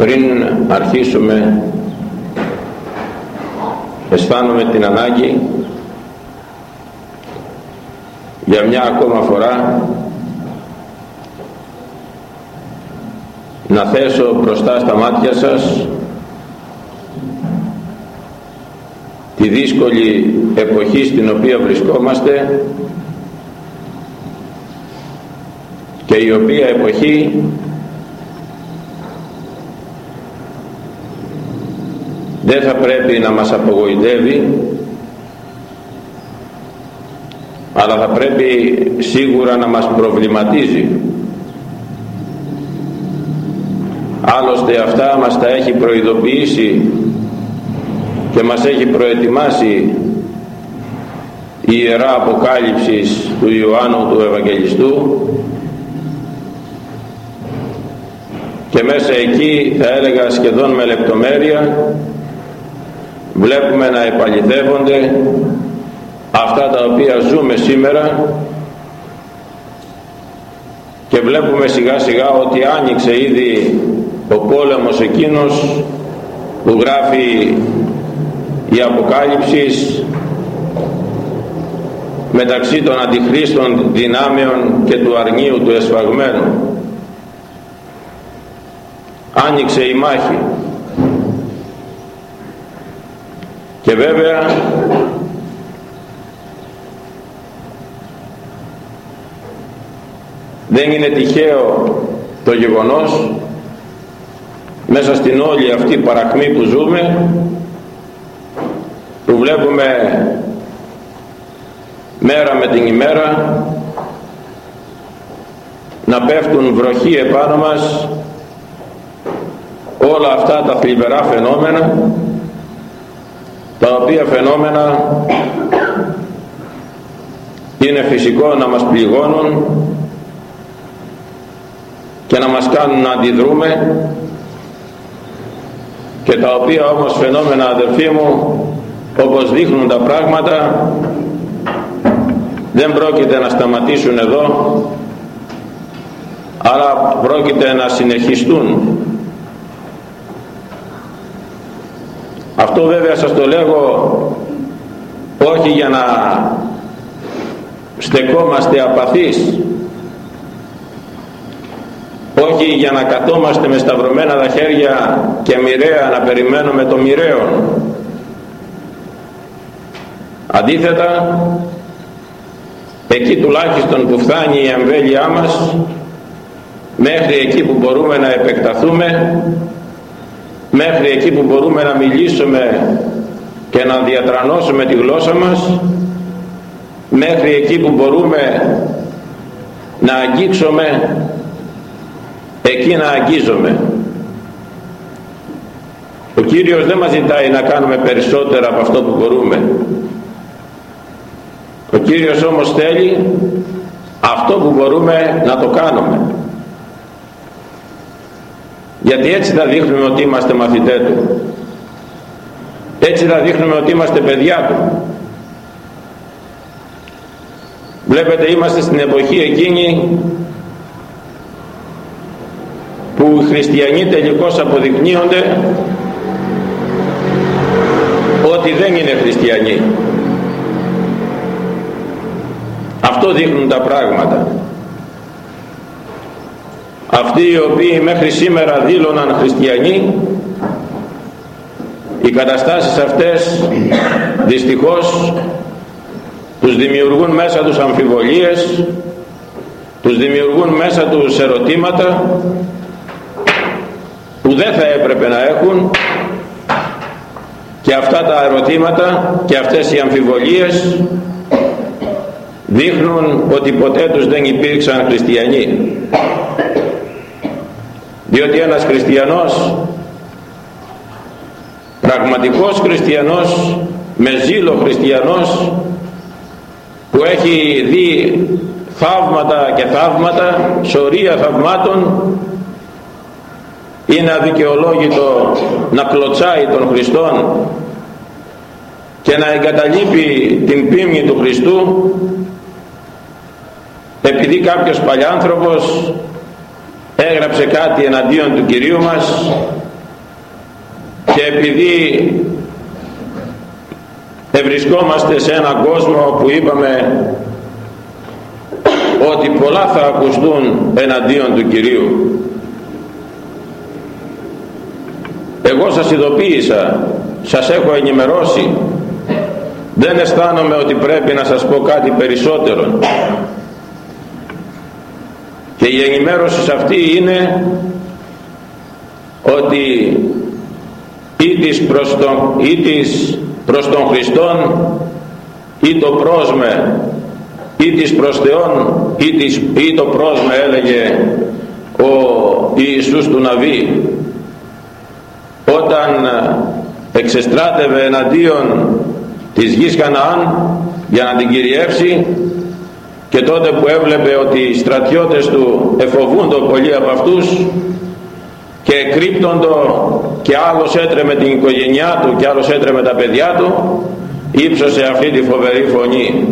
πριν αρχίσουμε αισθάνομαι την ανάγκη για μια ακόμα φορά να θέσω μπροστά στα μάτια σας τη δύσκολη εποχή στην οποία βρισκόμαστε και η οποία εποχή δεν θα πρέπει να μας απογοητεύει αλλά θα πρέπει σίγουρα να μας προβληματίζει. Άλλωστε αυτά μας τα έχει προειδοποιήσει και μας έχει προετοιμάσει η Ιερά Αποκάλυψης του Ιωάννου του Ευαγγελιστού και μέσα εκεί θα έλεγα σχεδόν με λεπτομέρεια βλέπουμε να επαληθεύονται αυτά τα οποία ζούμε σήμερα και βλέπουμε σιγά σιγά ότι άνοιξε ήδη ο πόλεμος εκείνος που γράφει η Αποκάλυψη μεταξύ των αντιχρίστων δυνάμεων και του αρνίου του εσφαγμένου. Άνοιξε η μάχη και βέβαια δεν είναι τυχαίο το γεγονός μέσα στην όλη αυτή παρακμή που ζούμε που βλέπουμε μέρα με την ημέρα να πέφτουν βροχή επάνω μας όλα αυτά τα θλιβερά φαινόμενα τα οποία φαινόμενα είναι φυσικό να μας πληγώνουν και να μας κάνουν να αντιδρούμε και τα οποία όμως φαινόμενα αδελφοί μου όπως δείχνουν τα πράγματα δεν πρόκειται να σταματήσουν εδώ αλλά πρόκειται να συνεχιστούν αυτό βέβαια σας το λέγω όχι για να στεκόμαστε απαθείς όχι για να κατόμαστε με σταυρωμένα τα χέρια και μοιραία να περιμένουμε το μοιραίο. Αντίθετα εκεί τουλάχιστον που φτάνει η εμβέλειά μας μέχρι εκεί που μπορούμε να επεκταθούμε μέχρι εκεί που μπορούμε να μιλήσουμε και να διατρανώσουμε τη γλώσσα μας μέχρι εκεί που μπορούμε να αγγίξουμε εκεί να αγγίζουμε ο Κύριος δεν μας ζητάει να κάνουμε περισσότερα από αυτό που μπορούμε. Ο Κύριος όμως θέλει αυτό που μπορούμε να το κάνουμε γιατί έτσι θα δείχνουμε ότι είμαστε μαθητές του. Έτσι θα δείχνουμε ότι είμαστε παιδιά του. Βλέπετε είμαστε στην εποχή εκείνη που οι χριστιανοί τελικώς αποδεικνύονται ότι δεν είναι χριστιανοί. Αυτό δείχνουν τα πράγματα αυτοί οι οποίοι μέχρι σήμερα δήλωναν χριστιανοί οι καταστάσεις αυτές δυστυχώς τους δημιουργούν μέσα τους αμφιβολίες τους δημιουργούν μέσα τους ερωτήματα που δεν θα έπρεπε να έχουν και αυτά τα ερωτήματα και αυτές οι αμφιβολίες δείχνουν ότι ποτέ τους δεν υπήρξαν χριστιανοί διότι ένας χριστιανός πραγματικός χριστιανός με ζήλο χριστιανός που έχει δει θαύματα και θαύματα σωρία θαυμάτων είναι αδικαιολόγητο να κλωτσάει τον Χριστόν και να εγκαταλείπει την πίμνη του Χριστού επειδή κάποιος παλιάνθρωπος έγραψε κάτι εναντίον του Κυρίου μας και επειδή ευρισκόμαστε σε έναν κόσμο που είπαμε ότι πολλά θα ακουστούν εναντίον του Κυρίου εγώ σας ειδοποίησα σας έχω ενημερώσει. Δεν αισθάνομαι ότι πρέπει να σας πω κάτι περισσότερο και η ενημέρωση αυτή είναι ότι ή της προς τον, ή της προς τον Χριστόν ή το πρόσμε ή της προς Θεόν ή, της, ή το πρόσμε έλεγε ο Ιησούς του Ναβί όταν εξεστράτευε εναντίον της γης Χαναάν για να την κυριεύσει και τότε που έβλεπε ότι οι στρατιώτες του εφοβούνται πολύ από αυτούς και κρύπτοντο και άλλος έτρεμε την οικογένειά του και άλλος έτρεμε τα παιδιά του ύψωσε αυτή τη φοβερή φωνή.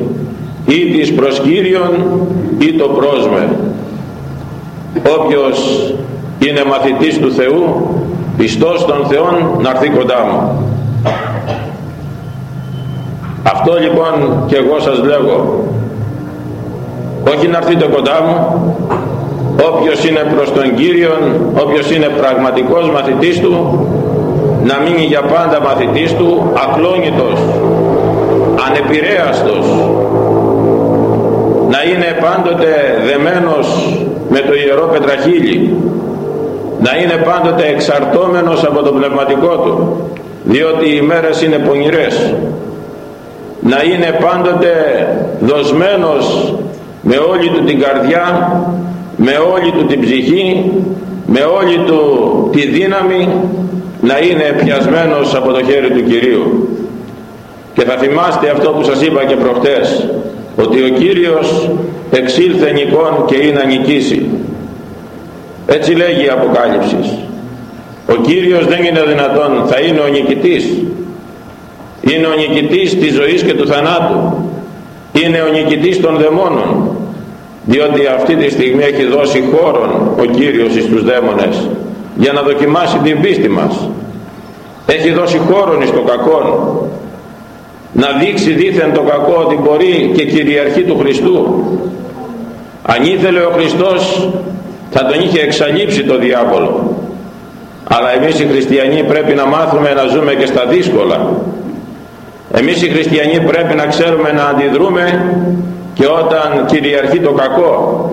Ή της προς Κύριον ή το πρόσμε όποιος είναι μαθητής του Θεού πιστός των Θεών να έρθει κοντά μου. Αυτό λοιπόν και εγώ σας λέγω όχι να έρθετε κοντά μου. Όποιος είναι προς τον Κύριον όποιος είναι πραγματικός μαθητής του να μείνει για πάντα μαθητής του ακλόνητος ανεπηρέαστος. Να είναι πάντοτε δεμένος με το Ιερό Πετραχύλι. Να είναι πάντοτε εξαρτώμενος από το πνευματικό του διότι οι μέρες είναι πονηρές. Να είναι πάντοτε δοσμένος με όλη του την καρδιά με όλη του την ψυχή με όλη του τη δύναμη να είναι πιασμένος από το χέρι του Κυρίου. Και θα θυμάστε αυτό που σας είπα και προχτές ότι ο Κύριος εξήλθε νικών και είναι να νικήσει. Έτσι λέγει η Αποκάλυψη. Ο Κύριος δεν είναι δυνατόν θα είναι ο νικητής. Είναι ο νικητής της ζωής και του θανάτου. Είναι ο νικητής των δαιμόνων διότι αυτή τη στιγμή έχει δώσει χώρον ο Κύριος στους δαίμονες για να δοκιμάσει την πίστη μας. Έχει δώσει χώρον στο κακό να δείξει δήθεν το κακό ότι μπορεί και κυριαρχεί του Χριστού. Αν ήθελε ο Χριστός θα τον είχε εξαλείψει το διάβολο. Αλλά εμείς οι χριστιανοί πρέπει να μάθουμε να ζούμε και στα δύσκολα. Εμείς οι χριστιανοί πρέπει να ξέρουμε να αντιδρούμε και όταν κυριαρχεί το κακό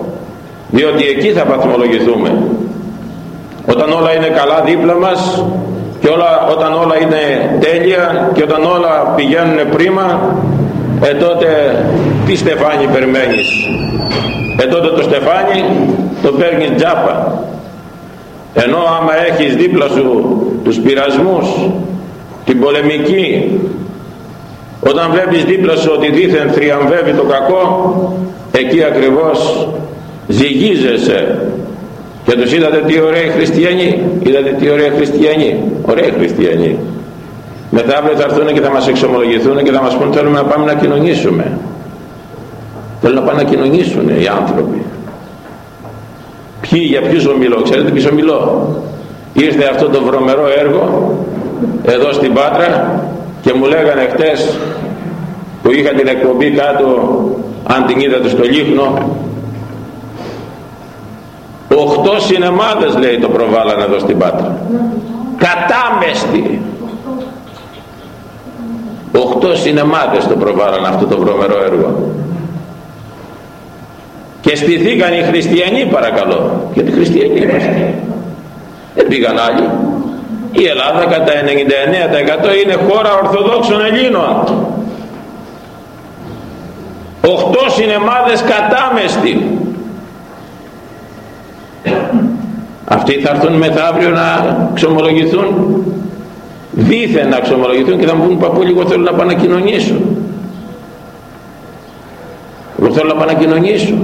διότι εκεί θα βαθμολογηθούμε. Όταν όλα είναι καλά δίπλα μας και όλα, όταν όλα είναι τέλεια και όταν όλα πηγαίνουν πρίμα ε τότε τι στεφάνι περιμένεις; Ε τότε το στεφάνι το παίρνεις τζάπα. Ενώ άμα έχεις δίπλα σου τους πειρασμούς την πολεμική όταν βλέπεις δίπλα σου ότι δήθεν θριαμβεύει το κακό εκεί ακριβώς ζυγίζεσαι. Και τους είδατε τι ωραίοι χριστιανοί είδατε τι ωραία χριστιανοί. Ωραίοι χριστιανοί. Μετά αύριο θα έρθουν και θα μας εξομολογηθούν και θα μας πούν θέλουμε να πάμε να κοινωνήσουμε θέλουν να πάνε να κοινωνήσουν οι άνθρωποι. Ποιοι για ποιους ομιλώ ξέρετε ποιους ομιλώ. Ήρθε αυτό το βρωμερό έργο εδώ στην Πάτρα και μου λέγανε χτες που είχα την εκπομπή κάτω αν την είδατε στο Λίχνο οχτώ σινεμάδες λέει το προβάλλανε εδώ στην Πάτρα κατάμεστη. Οχτώ σινεμάδες το προβάλλανε αυτό το βρωμερό έργο. Και στηθήκαν οι χριστιανοί παρακαλώ. Γιατί χριστιανοί είμαστε. Δεν πήγαν άλλοι η Ελλάδα κατά 99% είναι χώρα Ορθοδόξων Ελλήνων. Οχτώ σινεμάδες κατάμεστη αυτοί θα έρθουν μεθαύριο να ξομολογηθούν. Δίθεν να ξομολογηθούν και θα μου πούν παππού λίγο θέλω να πάω να κοινωνήσω εγώ θέλω να πάω να κοινωνήσω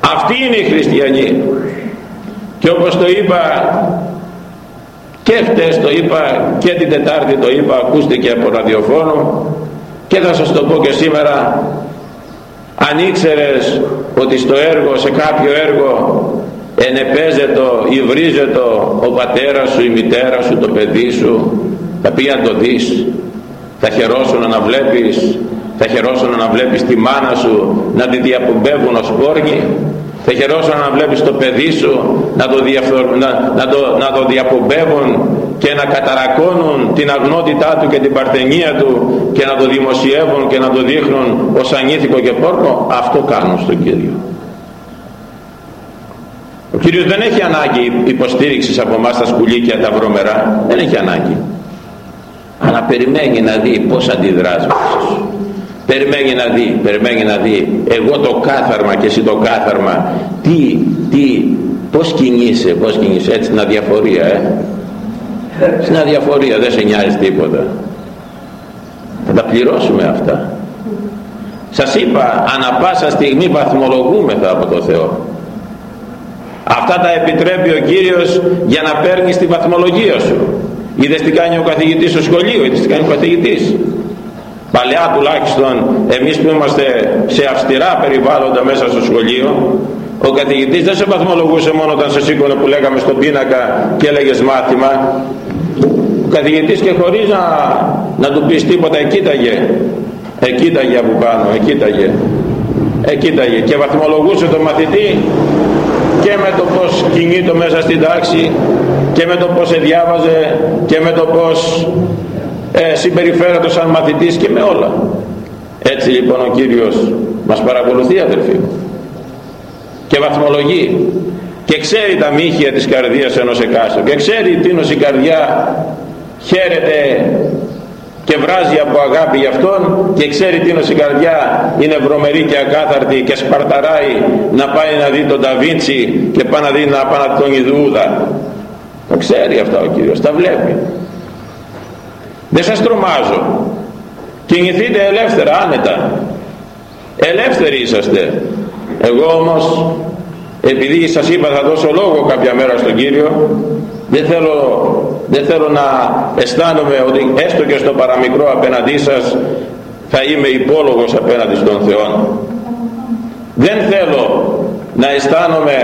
αυτοί είναι οι χριστιανοί και όπως το είπα και χτες το είπα και την Τετάρτη το είπα ακούστηκε από ραδιοφόνο και θα σας το πω και σήμερα αν ήξερες ότι στο έργο, σε κάποιο έργο ενεπέζετο, υβρίζετο ο πατέρας σου, η μητέρα σου, το παιδί σου θα πει να το δεις θα χαιρόσουν να βλέπεις θα χαιρόσουν να βλέπεις τη μάνα σου να τη διαπομπεύουν ως πόρνη θα χαιρόσουν να βλέπεις το παιδί σου να το, να, να, το, να το διαπομπεύουν και να καταρακώνουν την αγνότητά του και την παρθενία του και να το δημοσιεύουν και να το δείχνουν ως ανήθικο και πόρνο αυτό κάνουν στον Κύριο. Ο Κύριος δεν έχει ανάγκη υποστήριξης από εμάς τα σκουλίκια τα βρωμερά. Δεν έχει ανάγκη. Αλλά περιμένει να δει πως αντιδράζει περιμένει να δει περιμένει να δει. Εγώ το κάθαρμα και εσύ το κάθαρμα τι, τι πως κινείσαι πως κινείσαι. Έτσι στην αδιαφορία ε. Στην αδιαφορία δεν σε νοιάζει τίποτα. Θα τα πληρώσουμε αυτά. Σας είπα ανα πάσα στιγμή βαθμολογούμεθα από το Θεό. Αυτά τα επιτρέπει ο Κύριος για να παίρνεις τη βαθμολογία σου. Είδες τι κάνει ο καθηγητής στο σχολείο είδες τι κάνει ο καθηγητής παλιά τουλάχιστον εμείς που είμαστε σε αυστηρά περιβάλλοντα μέσα στο σχολείο ο καθηγητής δεν σε βαθμολογούσε μόνο όταν σε σήκωνε που λέγαμε στον πίνακα και έλεγες μάθημα. Ο καθηγητής και χωρίς να, να του πεις τίποτα εκείταγε εκείταγε από πάνω εκείταγε εκείταγε και βαθμολογούσε τον μαθητή και με το πως κινείται μέσα στην τάξη και με το πως διάβαζε και με το πως ε, συμπεριφέρεται σαν μαθητής και με όλα. Έτσι λοιπόν ο Κύριος μας παρακολουθεί αδερφοί και βαθμολογεί. Και ξέρει τα μύχια της καρδίας ενός εκάστου και ξέρει τίνος η καρδιά χαίρεται και βράζει από αγάπη για αυτόν. Και ξέρει τίνος η καρδιά είναι βρωμερή και ακάθαρτη και σπαρταράει να πάει να δει τον Ταβίντσι και πάει να δει να πάει να τον Ιδούδα. Το ξέρει αυτά ο Κύριος. Τα βλέπει δεν σας τρομάζω. Κινηθείτε ελεύθερα άνετα. Ελεύθεροι είσαστε. Εγώ όμως επειδή σας είπα θα δώσω λόγο κάποια μέρα στον Κύριο δεν θέλω, δεν θέλω να αισθάνομαι ότι έστω και στο παραμικρό απέναντί σας θα είμαι υπόλογος απέναντι στον Θεό. Δεν θέλω να αισθάνομαι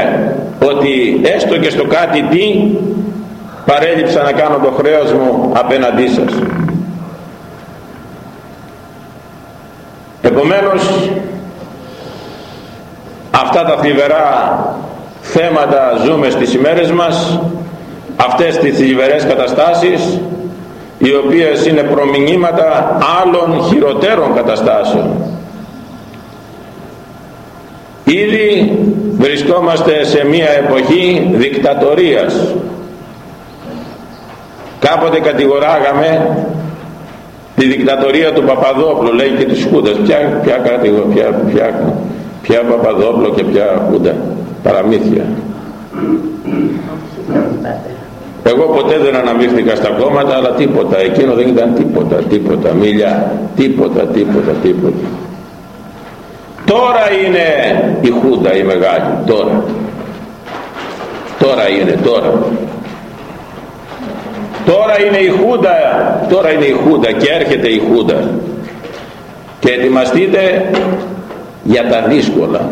ότι έστω και στο κάτι τι παρέλειψα να κάνω το χρέος μου απέναντί σας. Επομένως αυτά τα θλιβερά θέματα ζούμε στις ημέρες μας αυτές τις θλιβερές καταστάσεις οι οποίες είναι προμηνύματα άλλων χειροτέρων καταστάσεων. Ήδη βρισκόμαστε σε μια εποχή δικτατορίας κάποτε κατηγοράγαμε τη δικτατορία του Παπαδόπουλου λέει και της Χούντας ποια, ποια, ποια, ποια, ποια Παπαδόπουλο και ποια Χούντα παραμύθια εγώ ποτέ δεν αναμίχθηκα στα κόμματα αλλά τίποτα εκείνο δεν ήταν τίποτα τίποτα μίλια τίποτα τίποτα τίποτα. Τώρα είναι η Χούντα η μεγάλη τώρα. Τώρα είναι τώρα τώρα είναι η Χούντα. Τώρα είναι η Χούντα και έρχεται η Χούντα. Και ετοιμαστείτε για τα δύσκολα.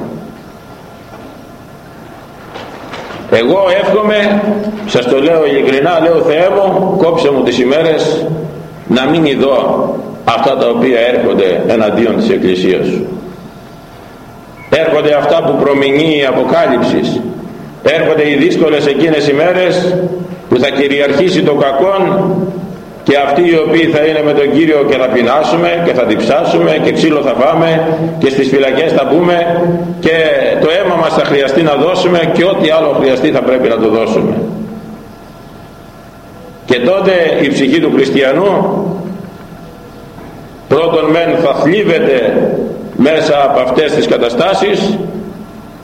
Εγώ εύχομαι σας το λέω ειλικρινά λέω Θεέ μου κόψε μου τις ημέρες να μην ειδώ αυτά τα οποία έρχονται εναντίον της Εκκλησίας σου έρχονται αυτά που προμηνύει η Αποκάλυψης. Έρχονται οι δύσκολες εκείνες ημέρες που θα κυριαρχήσει το κακόν και αυτοί οι οποίοι θα είναι με τον Κύριο και θα πεινάσουμε και θα διψάσουμε και ξύλο θα φάμε και στις φυλακές θα μπούμε και το αίμα μας θα χρειαστεί να δώσουμε και ό,τι άλλο χρειαστεί θα πρέπει να το δώσουμε. Και τότε η ψυχή του χριστιανού πρώτον μεν θα θλίβεται μέσα από αυτές τις καταστάσεις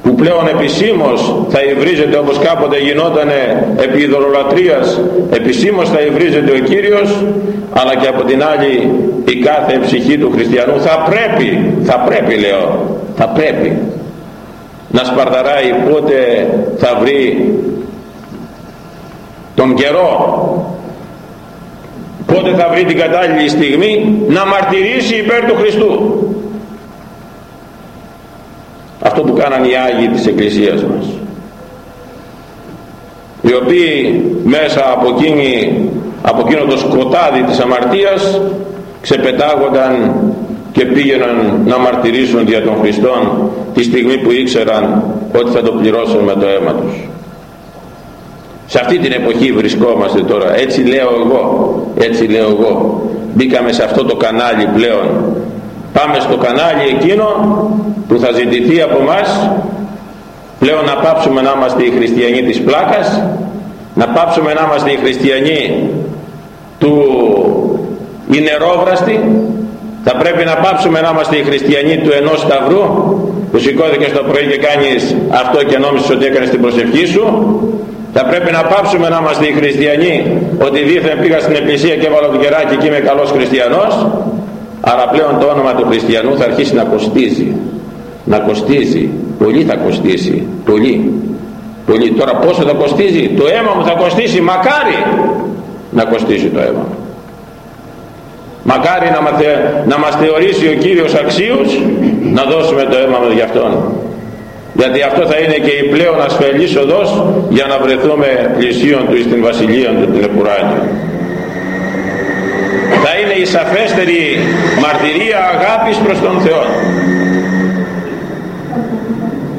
που πλέον επισήμως θα υβρίζεται όπως κάποτε γινότανε επί ειδωλολατρίας επισήμως θα υβρίζεται ο Κύριος αλλά και από την άλλη η κάθε ψυχή του χριστιανού θα πρέπει θα πρέπει λέω θα πρέπει να σπαρταράει πότε θα βρει τον καιρό πότε θα βρει την κατάλληλη στιγμή να μαρτυρήσει υπέρ του Χριστού αυτό που κάναν οι Άγιοι της Εκκλησίας μας. Οι οποίοι μέσα από, εκείνη, από εκείνο το σκοτάδι της αμαρτίας ξεπετάγονταν και πήγαιναν να μαρτυρήσουν δια των Χριστών τη στιγμή που ήξεραν ότι θα το πληρώσουν με το αίμα τους. Σε αυτή την εποχή βρισκόμαστε τώρα. Έτσι λέω εγώ. Έτσι λέω εγώ. Μπήκαμε σε αυτό το κανάλι πλέον πάμε στο κανάλι εκείνο που θα ζητηθεί από μας πλέον να πάψουμε να είμαστε οι χριστιανοί της πλάκας να πάψουμε να είμαστε οι χριστιανοί του η θα πρέπει να πάψουμε να είμαστε οι χριστιανοί του ενός σταυρού που σηκώθηκε στο πρωί και κάνεις αυτό και νόμισες ότι έκανες την προσευχή σου. Θα πρέπει να πάψουμε να είμαστε οι χριστιανοί ότι δίθεν πήγα στην εκκλησία και έβαλα το κεράκι και είμαι καλός χριστιανός αλλά πλέον το όνομα του χριστιανού θα αρχίσει να κοστίζει. Να κοστίζει. Πολύ θα κοστίσει. Πολύ. Πολύ. Τώρα πόσο θα κοστίζει; Το αίμα μου θα κοστίσει μακάρι να κοστίσει το αίμα μου. Μακάρι να, μαθε, να μας θεωρήσει ο Κύριος αξίους να δώσουμε το αίμα μας για Αυτόν. Γιατί αυτό θα είναι και η πλέον ασφαλής οδός για να βρεθούμε πλησίον Του στην Βασιλεία Του την Επουράνια θα είναι η σαφέστερη μαρτυρία αγάπης προς τον Θεό.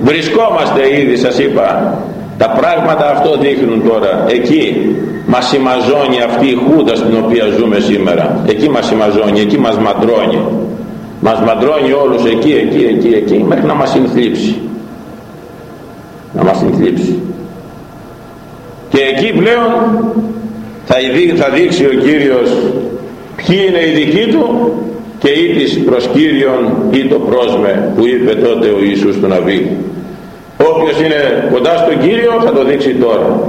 Βρισκόμαστε ήδη σας είπα. Τα πράγματα αυτό δείχνουν τώρα. Εκεί μας συμμαζώνει αυτή η χούντα στην οποία ζούμε σήμερα. Εκεί μας συμμαζώνει, εκεί μας μαντρώνει. Μας μαντρώνει όλους εκεί, εκεί, εκεί, εκεί μέχρι να μας συνθλίψει. Να μας συνθλίψει. Και εκεί πλέον θα, θα δείξει ο Κύριος ποιοι είναι οι δικοί του και ή της προς Κύριον ή το πρόσμε που είπε τότε ο Ιησούς του Ναβί όποιος είναι κοντά στον Κύριο θα το δείξει τώρα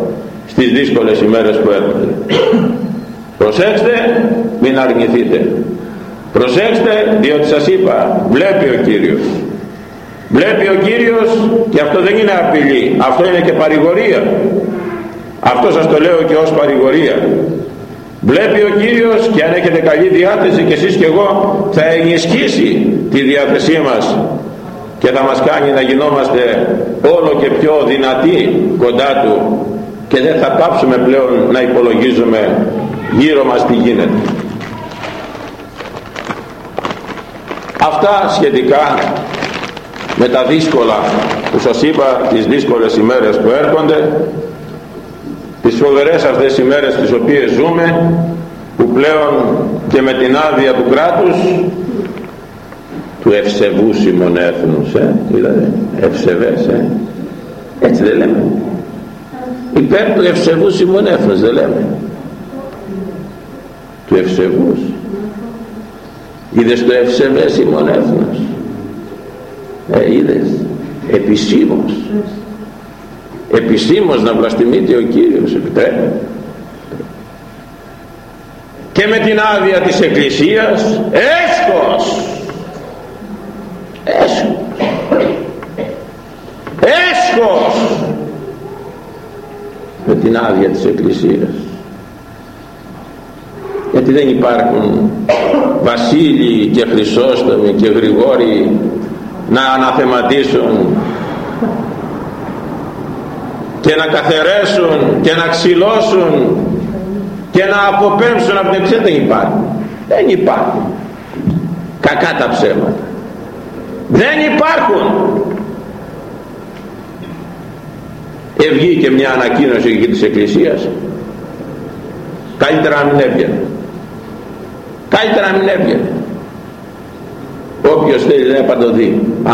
στις δύσκολες ημέρες που έρχονται. Προσέξτε μην αρνηθείτε. Προσέξτε διότι σας είπα βλέπει ο Κύριος. Βλέπει ο Κύριος και αυτό δεν είναι απειλή αυτό είναι και παρηγορία. Αυτό σας το λέω και ως παρηγορία βλέπει ο Κύριος και αν έχετε καλή διάθεση και εσείς και εγώ θα ενισχύσει τη διάθεσή μας και θα μας κάνει να γινόμαστε όλο και πιο δυνατοί κοντά Του και δεν θα πάψουμε πλέον να υπολογίζουμε γύρω μας τι γίνεται. Αυτά σχετικά με τα δύσκολα που σας είπα τις δύσκολες ημέρες που έρχονται τις φοβερές αυτές ημέρες τις οποίες ζούμε που πλέον και με την άδεια του κράτους του ευσεβού συμμονέθνους ε, δηλαδή ευσεβές ε. έτσι δεν λέμε. Υπέρ του ευσεβού συμμονέθνους δεν λέμε. Του ευσεβούς. Είδες το ευσεβές συμμονέθνος ε, είδες. Επισήμως επισήμως να βλαστημείται ο Κύριος επιτρέπει. Και με την άδεια της Εκκλησίας έσχος έσχος. Έσχος. Με την άδεια της Εκκλησίας. Γιατί δεν υπάρχουν Βασίλειοι και Χρυσόστομοι και Γρηγόροι να αναθεματίσουν και να καθαιρέσουν και να ξυλώσουν και να αποπέμψουν από την Εκκλησία δεν υπάρχουν δεν υπάρχουν. Κακά τα ψέματα. Δεν υπάρχουν. Ευγήκε μια ανακοίνωση εκεί της Εκκλησίας. Καλύτερα να μην έβγαινε. Καλύτερα να μην έβγαινε. Όποιος θέλει να παντοδεί α,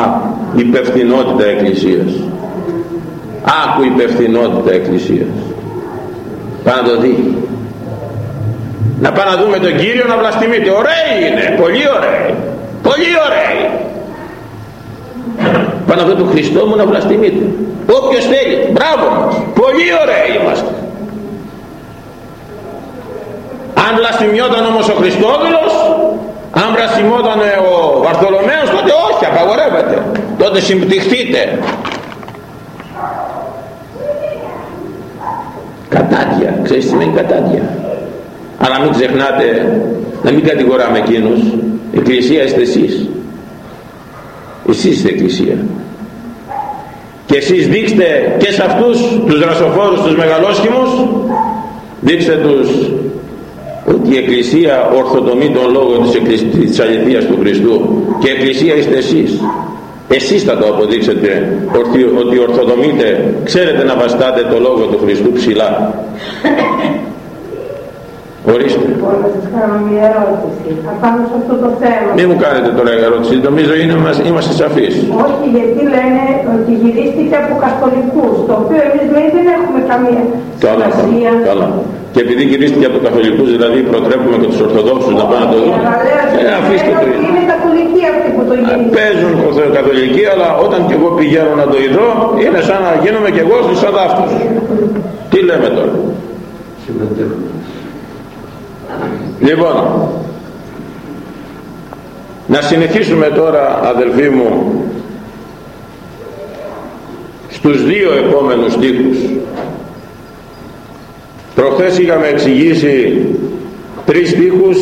υπευθυνότητα Εκκλησίας άκου υπευθυνότητα Εκκλησίας. Πάμε να το δει. Να πάμε να δούμε τον Κύριο να βλαστημείτε ωραίοι είναι, πολύ ωραίοι. Πολύ ωραίοι. Πάνω αυτό του Χριστό μου να βλαστημείτε όποιος θέλει. Μπράβο μας. Πολύ ωραίοι είμαστε. Αν βλαστημιόταν όμως ο Χριστόδουλος αν βλαστημόταν ο Βαρθολομέος τότε όχι απαγορεύεται. Τότε συμπτυχθείτε κατάδια. Ξέρεις τι σημαίνει κατάδια; Αλλά μην ξεχνάτε να μην κατηγοράμε εκείνους. Εκκλησία είστε εσείς. Εσείς είστε εκκλησία. Και εσείς δείξτε και σε αυτούς τους δρασοφόρους τους μεγαλόσχημους δείξτε τους ότι η Εκκλησία ορθοτομεί τον λόγο της, της αληθείας του Χριστού. Και η Εκκλησία είστε εσείς εσείς θα το αποδείξετε ότι ορθοδομείτε ξέρετε να βαστάτε το λόγο του Χριστού ψηλά Ορίστε. Μπορώ να σας κάνω μια ερώτηση. Απάνω σε αυτό το θέμα. Μην μου κάνετε τώρα ερώτηση. Νομίζω είναι, είμαστε σαφείς. Όχι, γιατί λένε ότι γυρίστηκε από καθολικούς, το οποίο εμείς λέει δεν έχουμε καμία καλά, σημασία. Καλά. Και επειδή γυρίστηκε από καθολικούς, δηλαδή προτρέπουμε και τους Ορθοδόξους να πάνε να το δουν. Ε, αφήστε το. Είναι καθολικοί αυτοί που το γυρίστηκαν. Παίζουν καθολικοί, αλλά όταν και εγώ πηγαίνω να το ειδώ, είναι σαν να γίνομαι και εγώ στους αδάφτους. Τι λέμε τώρα; Λοιπόν, να συνεχίσουμε τώρα αδελφοί μου στους δύο επόμενους στίχους. Προχθές είχαμε εξηγήσει τρεις στίχους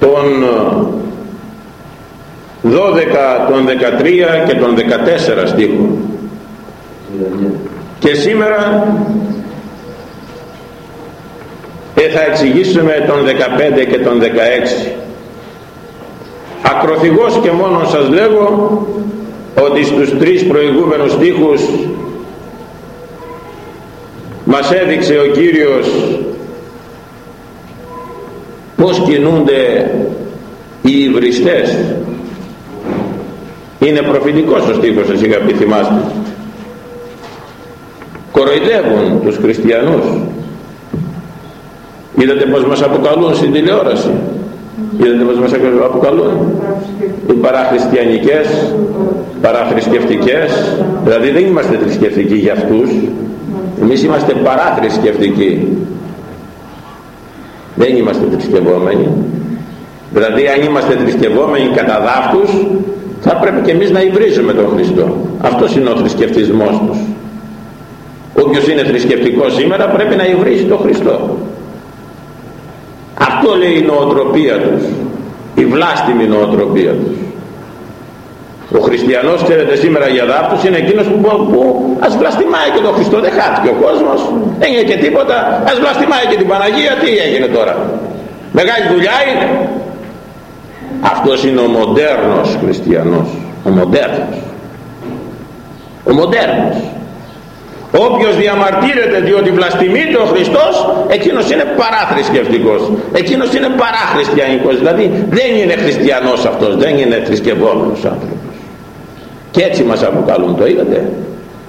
τον 12, τον 13 και τον 14 στίχο. Και σήμερα ε, θα εξηγήσουμε τον 15 και τον 16 ακροθυγός και μόνος σας λέγω ότι στους τρεις προηγούμενους στίχους μας έδειξε ο Κύριος πως κινούνται οι υβριστές; Είναι προφητικός ο στίχος σας είχα πει θυμάστε κοροϊδεύουν τους χριστιανούς Είδατε πως μας αποκαλούν στην τηλεόραση; Είδατε πως μας αποκαλούν; Οι παραχριστιανικές, παραχριστιευτικές. Δηλαδή δεν είμαστε θρησκευτικοί για αυτούς. Εμείς είμαστε παράθρησκευτικοί. Δεν είμαστε θρησκευόμενοι. Δηλαδή αν είμαστε θρησκευόμενοι κατά δάφτους θα πρέπει και εμείς να υβρίζουμε τον Χριστό. Αυτός είναι ο θρησκευτισμός τους. Όποιος είναι θρησκευτικός σήμερα πρέπει να υβρίζει τον Χριστό. Αυτό λέει η νοοτροπία τους, η βλάστημη νοοτροπία τους. Ο χριστιανός, ξέρετε σήμερα για δάφτους, είναι εκείνος που, που ας βλαστημάει και τον Χριστό, δεν χάθηκε ο κόσμος, δεν είναι και τίποτα, ας βλαστημάει και την Παναγία, τι έγινε τώρα. Μεγάλη δουλειά είναι. Αυτός είναι ο μοντέρνος χριστιανός, ο μοντέρνος. Ο μοντέρνος. Όποιος διαμαρτύρεται διότι βλαστημείται ο Χριστός εκείνος είναι παράθρησκευτικός. Εκείνος είναι παράχριστιανικός δηλαδή δεν είναι χριστιανός αυτός. Δεν είναι θρησκευόμενος άνθρωπος και έτσι μας αποκαλούν το είδατε.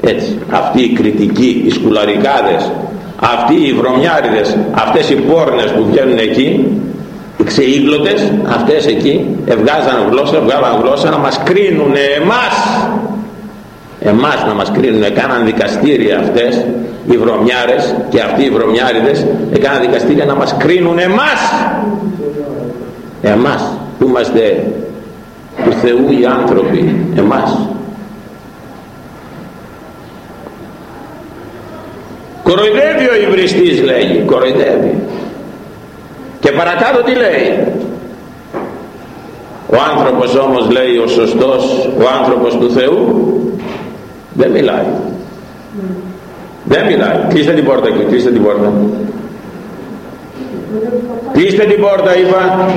Έτσι. Αυτοί οι κριτικοί οι σκουλαρικάδες αυτοί οι βρωμιάριδες αυτές οι πόρνες που βγαίνουν εκεί οι ξεήγλωτες αυτές εκεί ευγάζαν γλώσσα, βγάλαν γλώσσα να μας κρίνουν εμάς. Εμάς να μας κρίνουν έκαναν δικαστήρια αυτές οι βρωμιάρες και αυτοί οι βρωμιάριδες έκαναν δικαστήρια να μας κρίνουν εμάς. Εμάς που είμαστε του Θεού οι άνθρωποι. Εμάς κοροϊδεύει ο υβριστής λέγει κοροϊδεύει και παρακάτω τι λέει ο άνθρωπος όμως λέει ο σωστός ο άνθρωπος του Θεού δεν μιλάει. Δεν μιλάει. Κλείστε την πόρτα εκεί, κλείστε την πόρτα. Κλείστε την πόρτα είπα.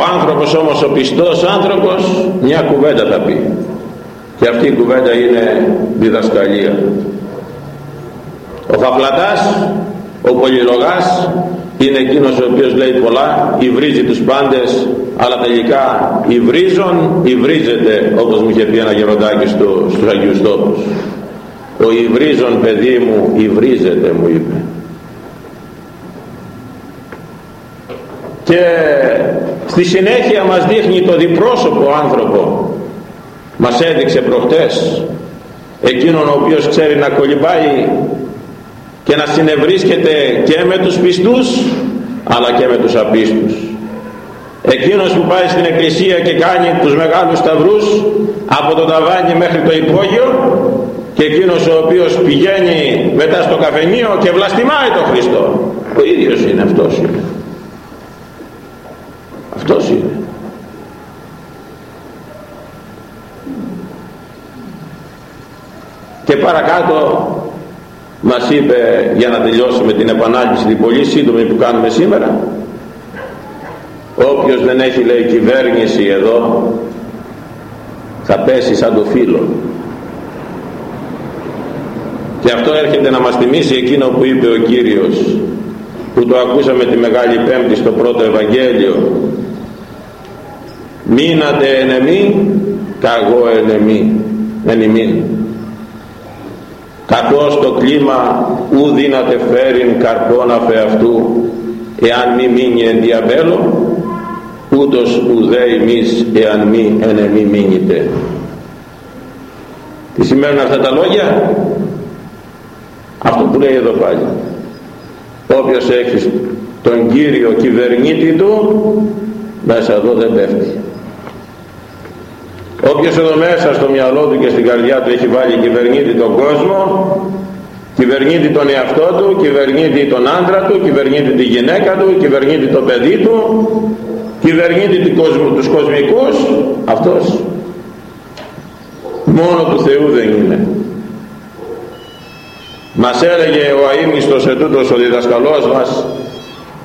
Ο άνθρωπος όμως ο πιστός άνθρωπος μια κουβέντα θα πει. Και αυτή η κουβέντα είναι διδασκαλία. Ο Φαφλατάς, ο Πολυλογάς είναι εκείνος ο οποίος λέει πολλά υβρίζει τους πάντες αλλά τελικά υβρίζον υβρίζεται όπως μου είχε πει ένα γεροντάκι στο, στους Αγίους Τόπους ο υβρίζον παιδί μου υβρίζεται μου είπε και στη συνέχεια μας δείχνει το διπρόσωπο άνθρωπο. Μας έδειξε προχτές εκείνον ο οποίος ξέρει να κολυμπάει και να συνευρίσκεται και με τους πιστούς αλλά και με τους απίστους. Εκείνος που πάει στην εκκλησία και κάνει τους μεγάλους σταυρούς από το ταβάνι μέχρι το υπόγειο και εκείνος ο οποίος πηγαίνει μετά στο καφενείο και βλαστημάει τον Χριστό. Ο ίδιος είναι αυτός. είναι αυτός είναι. Και παρακάτω μας είπε για να τελειώσουμε την επανάληψη την πολύ σύντομη που κάνουμε σήμερα όποιος δεν έχει λέει κυβέρνηση εδώ θα πέσει σαν το φύλλο και αυτό έρχεται να μας θυμίσει εκείνο που είπε ο Κύριος που το ακούσαμε τη Μεγάλη Πέμπτη στο πρώτο Ευαγγέλιο. Μείνατε εν εμή καγώ εν εμή εν ημίν καθώς το κλίμα ου δύναται φέρειν καρπόν αφ' αυτού εάν μη μείνει εν διαβέλο ούτως ουδέ εμείς εάν μη εν εμή μείνετε τι σημαίνουν αυτά τα λόγια; Αυτό που λέει εδώ πάλι όποιος έχει τον Κύριο κυβερνήτη του μέσα εδώ δεν πέφτει. Όποιος εδώ μέσα στο μυαλό του και στην καρδιά του έχει βάλει κυβερνήτη τον κόσμο κυβερνήτη τον εαυτό του κυβερνήτη τον άντρα του κυβερνήτη τη γυναίκα του κυβερνήτη το παιδί του κυβερνήτη τους κοσμικούς αυτός μόνο του Θεού δεν είναι μας έλεγε ο αείμνηστος ετούτος ο διδασκαλός μας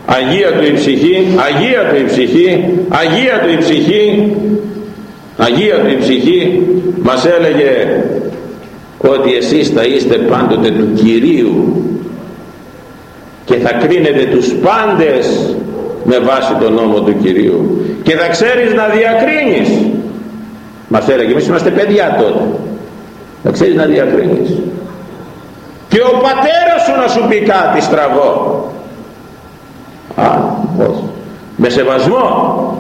Αγία του η ψυχή, Αγία του η ψυχή, Αγία του η ψυχή, Αγία του η ψυχή μας έλεγε ότι εσείς θα είστε πάντοτε του Κυρίου και θα κρίνετε τους πάντες με βάση τον νόμο του Κυρίου. Και θα ξέρεις να διακρίνεις. Μας έλεγε εμείς είμαστε παιδιά τότε θα ξέρεις να διακρίνεις και ο πατέρας σου να σου πει κάτι στραβό α, όχι με σεβασμό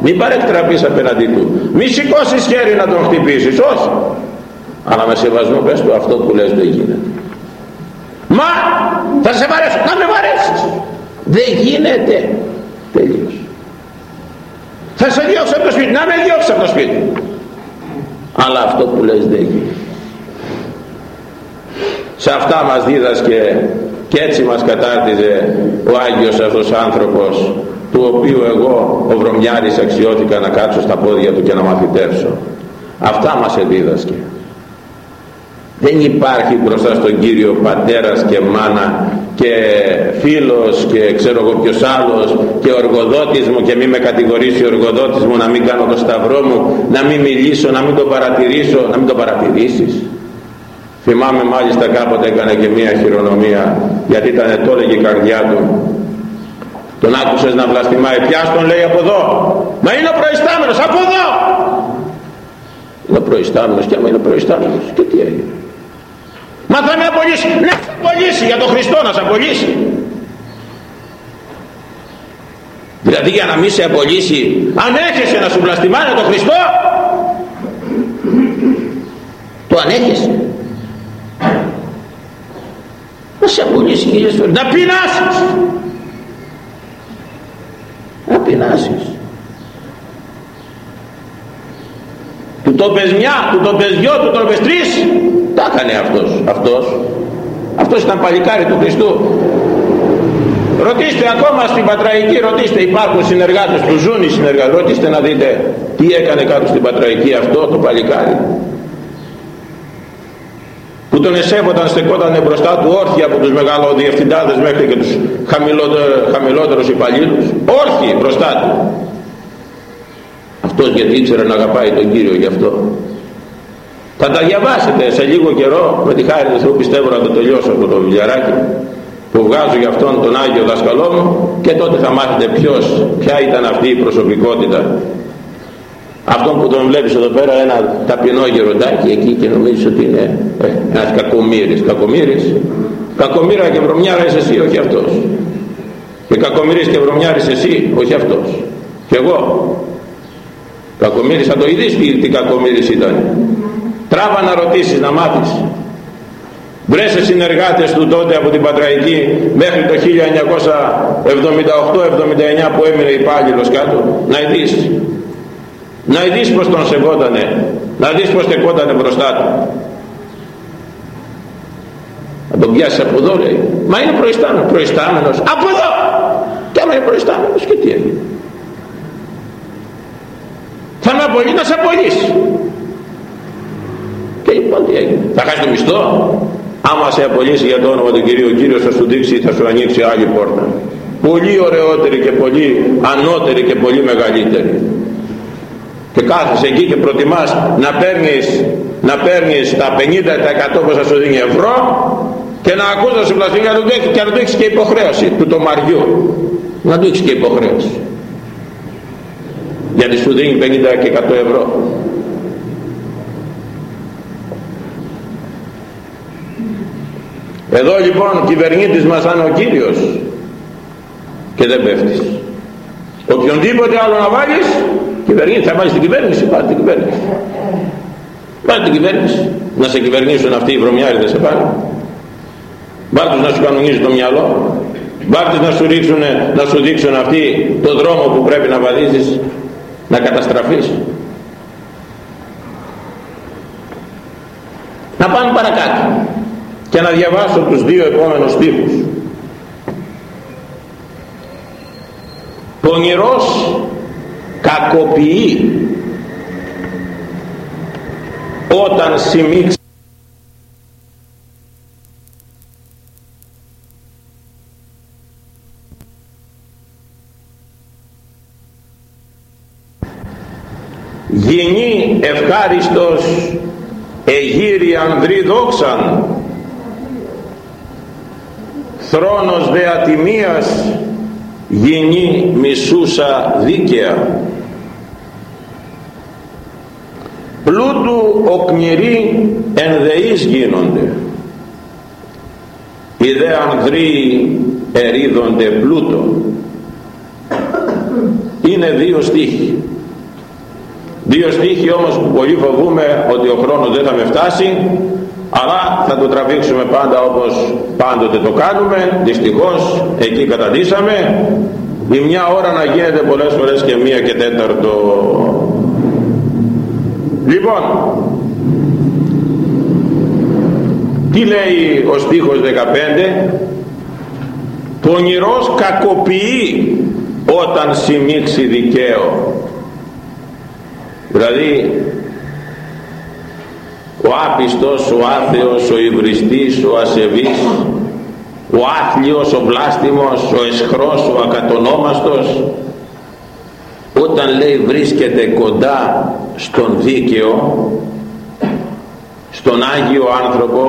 μην παρεκτραπείς απέναντί του. Μη σηκώσεις χέρι να τον χτυπήσεις όχι. Αλλά με σεβασμό πες του αυτό που λες δεν γίνεται. Μα θα σε βαρέσω να με βαρέσεις. Δεν γίνεται. Τελείως θα σε διώξω από το σπίτι να με διώξει από το σπίτι. Αλλά αυτό που λες δεν γίνεται σε αυτά μας δίδασκε και έτσι μας κατάρτιζε ο Άγιος αυτός άνθρωπος του οποίου εγώ ο Βρωμιάρης αξιώθηκα να κάτσω στα πόδια του και να μαθητεύσω. Αυτά μας εδίδασκε. Δεν υπάρχει μπροστά στον Κύριο πατέρας και μάνα και φίλος και ξέρω εγώ ποιος άλλος και οργοδότης μου και μη με κατηγορήσει ο οργοδότης μου να μην κάνω το σταυρό μου να μην μιλήσω, να μην το παρατηρήσω. Να μην το παρατηρήσεις θυμάμαι μάλιστα κάποτε έκανε και μία χειρονομία γιατί ήταν τόλεγη η καρδιά του. Τον άκουσες να βλαστημάει πιάς τον λέει από εδώ; Μα είναι ο προϊστάμενος από εδώ! Είναι ο προϊστάμενος και άμα είναι ο προϊστάμενος και τι έγινε. Μα θα με απολύσει ναι θα απολύσει για τον Χριστό να σε απολύσει! Δηλαδή για να μην σε απολύσει ανέχεσαι να σου βλαστημάνε τον Χριστό το ανέχεσαι να σε απολύσει χίλιες φορές να πεινάσεις. Να πεινάσεις. Του το πες μια, του το πες δυο, του το πες τρεις. Τα έκανε αυτός αυτός. Αυτός ήταν παλικάρι του Χριστού. Ρωτήστε ακόμα στην Πατραϊκή ρωτήστε υπάρχουν συνεργάτες του ζουν οι συνεργάτες ρωτήστε να δείτε τι έκανε κάτω στην Πατραϊκή αυτό το παλικάρι που τον εσέβονταν στεκόταν μπροστά του όρθια από τους μεγαλοδιευθυντάδες μέχρι και τους χαμηλότερους υπαλλήλους. Όρθιοι μπροστά του. Αυτός γιατί ήξερε να αγαπάει τον Κύριο γι' αυτό. Θα τα διαβάσετε σε λίγο καιρό με τη χάρη του Θεού πιστεύω να το τελειώσω από το βιβλιαράκι που βγάζω για αυτόν τον Άγιο δάσκαλό μου και τότε θα μάθετε ποιος, ποια ήταν αυτή η προσωπικότητα αυτό που τον βλέπεις εδώ πέρα ένα ταπεινό γεροντάκι εκεί και νομίζεις ότι είναι ε, ένας κακομύρης. Κακομύρης κακομύρα και βρωμιάρα είσαι εσύ όχι αυτός. Και κακομύρης και βρωμιάρης εσύ όχι αυτός. Και εγώ. Κακομύρης θα το ειδείς τι, τι κακομύρης ήταν. Τράβα να ρωτήσεις να μάθεις. Βρέσε συνεργάτες του τότε από την Πατραϊκή μέχρι το 1978-79 που έμεινε υπάλληλος κάτω. Να ειδείς να δεις πως τον σεβότανε να δεις πως στεκότανε μπροστά του. Να τον πιάσεις από εδώ λέει. Μα είναι προϊστάμενος προϊστάμενος. Από εδώ! Και άμα είναι προϊστάμενος και τι έγινε. Θα με απολύσει να σε απολύσεις. Και λοιπόν τι έγινε. Θα χάσεις το μισθό. Άμα σε απολύσει για το όνομα του Κυρίου ο Κύριος θα σου δείξει θα σου ανοίξει άλλη πόρτα. Πολύ ωραιότερη και πολύ ανώτερη και πολύ μεγαλύτερη και κάθεσαι εκεί και προτιμάς να παίρνεις, να παίρνεις τα 50% που θα σου δίνει ευρώ και να ακούς να σου πλασθεί και να του έχεις και υποχρέωση του το μαριού. Να του έχεις και υποχρέωση. Γιατί σου δίνει 50 και 100 ευρώ. Εδώ λοιπόν κυβερνήτης μας είναι ο Κύριος και δεν πέφτεις. Οποιονδήποτε άλλο να βάλεις κυβερνήτη θα βάλεις την κυβέρνηση πάρει την κυβέρνηση. Πάρει την κυβέρνηση. Να σε κυβερνήσουν αυτοί οι βρωμιάριδες σε πάλι Βάλτε να σου κανονίζει το μυαλό. Βάλτε να σου, ρίξουν, να σου δείξουν αυτοί το δρόμο που πρέπει να βαδίσεις να καταστραφείς. Να πάμε παρακάτω και να διαβάσω τους δύο επόμενους στίχους. Πονηρός κακοποιεί. Όταν σημείξει Γινή ευχάριστος εγύρι ανδρή δόξαν. Θρόνος δε ατιμίας γινή μισούσα δίκαια πλούτου οκνηροί ενδεείς γίνονται. Οι δε ανδροί ερίδονται πλούτο. Είναι δύο στίχοι. Δύο στίχοι όμως που πολύ φοβούμε ότι ο χρόνος δεν θα με φτάσει αλλά θα το τραβήξουμε πάντα όπως πάντοτε το κάνουμε. Δυστυχώς εκεί καταντήσαμε η μια ώρα να γίνεται πολλές φορές και μία και τέταρτο λοιπόν τι λέει ο στίχος 15 πονηρός κακοποιεί όταν σημείξει δικαίω δηλαδή ο άπιστος, ο άθεος, ο υβριστής, ο ασεβής, ο άθλιος, ο βλάστημος, ο εσχρός, ο ακατονόμαστος όταν λέει βρίσκεται κοντά στον δίκαιο στον Άγιο άνθρωπο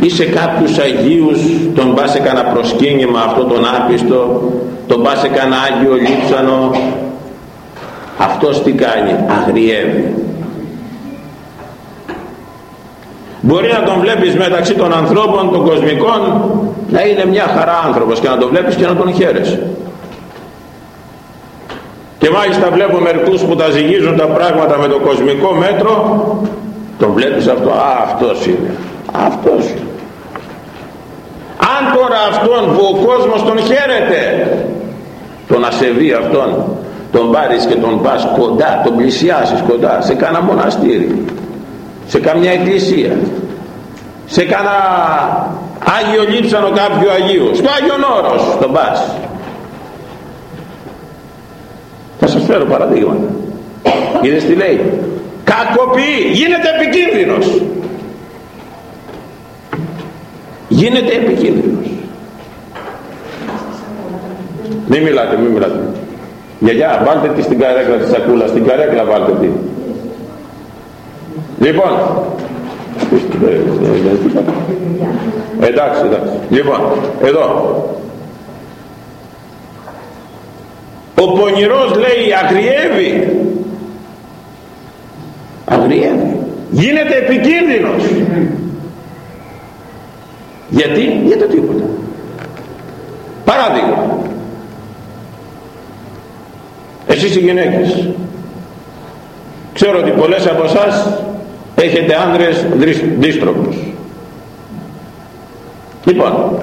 ή σε κάποιους Αγίους τον πά σε κανένα προσκύνημα αυτό τον άπιστο τον πά σε κανένα Άγιο Λείψανο αυτός τι κάνει αγριεύει. Μπορεί να τον βλέπεις μεταξύ των ανθρώπων των κοσμικών να είναι μια χαρά άνθρωπος και να τον βλέπεις και να τον χαίρεσαι και μάλιστα βλέπω μερικούς που τα ζυγίζουν τα πράγματα με το κοσμικό μέτρο. Τον βλέπεις αυτό, α αυτός είναι. Αυτός είναι. Αν τώρα αυτόν που ο κόσμος τον χαίρεται τον ασεβεί αυτόν τον πάρεις και τον πας κοντά, τον πλησιάσεις κοντά σε κάνα μοναστήρι, σε καμιά εκκλησία, σε κάνα Άγιο Λείψανο κάποιο Αγίου, στο Άγιον Όρος τον πας. Θα σας φέρω παραδείγματα. Είδες τι λέει; Κακοποιεί, γίνεται επικίνδυνος. Γίνεται επικίνδυνος. Μην μιλάτε, μην μιλάτε. Γιαγιά, βάλτε τη στην καρέκλα της σακούλας, στην καρέκλα βάλτε τη. Λοιπόν, εντάξει, εντάξει. Λοιπόν, εδώ. Ο πονηρός λέει αγριεύει. Αγριεύει. Γίνεται επικίνδυνος. Γιατί, για το τίποτα. Παράδειγμα, εσείς οι γυναίκες ξέρω ότι πολλές από εσάς έχετε άνδρες δίστροπους λοιπόν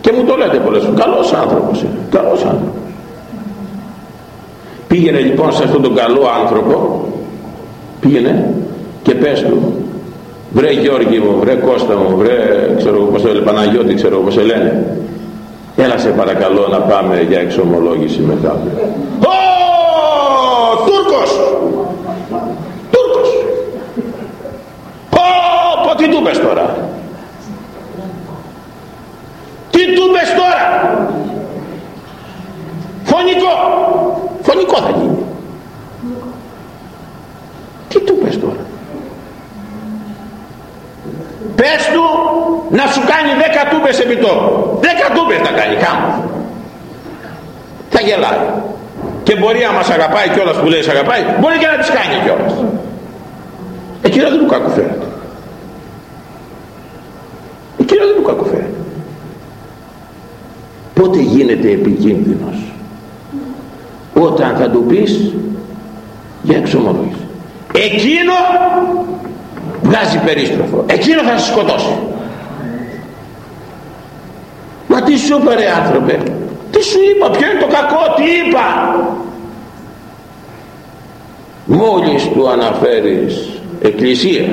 και μου το λέτε πολλές φορές καλός άνθρωπος είναι καλός άνθρωπος πήγαινε λοιπόν σε αυτόν τον καλό άνθρωπο πήγαινε και πες του βρε Γιώργη μου, βρε Κώστα μου, βρε ξέρω πως το λένε, Παναγιώτη ξέρω πως σε λένε. Έλα σε παρακαλώ να πάμε για εξομολόγηση μετά Ω, Τούρκος! Τούρκος! Πω, πω, τι του πες τώρα. Τι του πες τώρα. Φωνικό φωνικό θα γίνει τι του πες τώρα πες του να σου κάνει δέκα τούπες επί τόπου δέκα τούπες θα κάνει κάμω. Θα γελάει. Και μπορεί άμα σε αγαπάει κιόλας που λέει σε αγαπάει μπορεί και να τις κάνει κιόλας. Εκείνο δεν του κακοφέρεται εκείνο δεν του κακοφέρεται πότε γίνεται επικίνδυνος; Όταν θα του πεις για εξομολόγηση εκείνο βγάζει περίστροφο. Εκείνο θα σε σκοτώσει. μα τι σου είπε ρε άνθρωπε; Τι σου είπα ποιο είναι το κακό τι είπα; Μόλις του αναφέρεις εκκλησία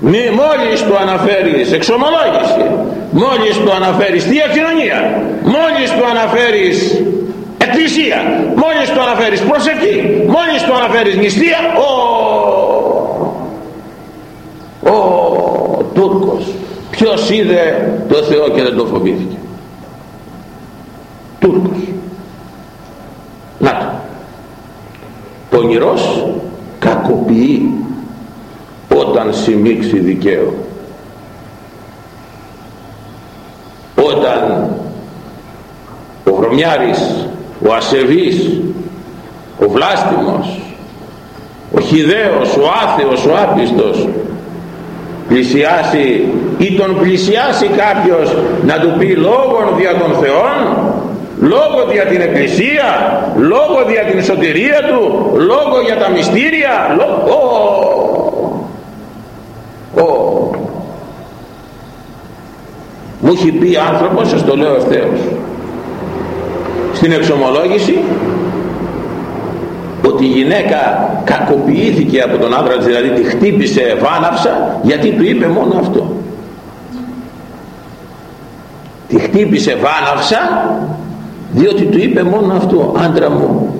μη, μόλις του αναφέρεις εξομολόγηση μόλις του αναφέρεις Θεία Κοινωνία μόλις του αναφέρεις εκκλησία μόλις του αναφέρεις προσευχή μόλις του αναφέρεις νηστεία ο, ο Τούρκος. Ποιος είδε το Θεό και δεν το φοβήθηκε; Τούρκος. Να το. Πονηρός κακοποιεί όταν σημίξει δικαίω όταν ο Βρωμιάρης ο ασεβής ο βλάστημος ο χιδαίος ο άθεος ο άπιστος πλησιάσει ή τον πλησιάσει κάποιος να του πει λόγον δια των Θεών λόγο δια την Εκκλησία λόγο δια την σωτηρία του λόγο για τα μυστήρια λόγο... Ο... μου έχει πει άνθρωπος σας το λέω ευθέως στην εξομολόγηση ότι η γυναίκα κακοποιήθηκε από τον άντρα της δηλαδή τη χτύπησε βάναυσα γιατί του είπε μόνο αυτό. Τη χτύπησε βάναυσα διότι του είπε μόνο αυτό άντρα μου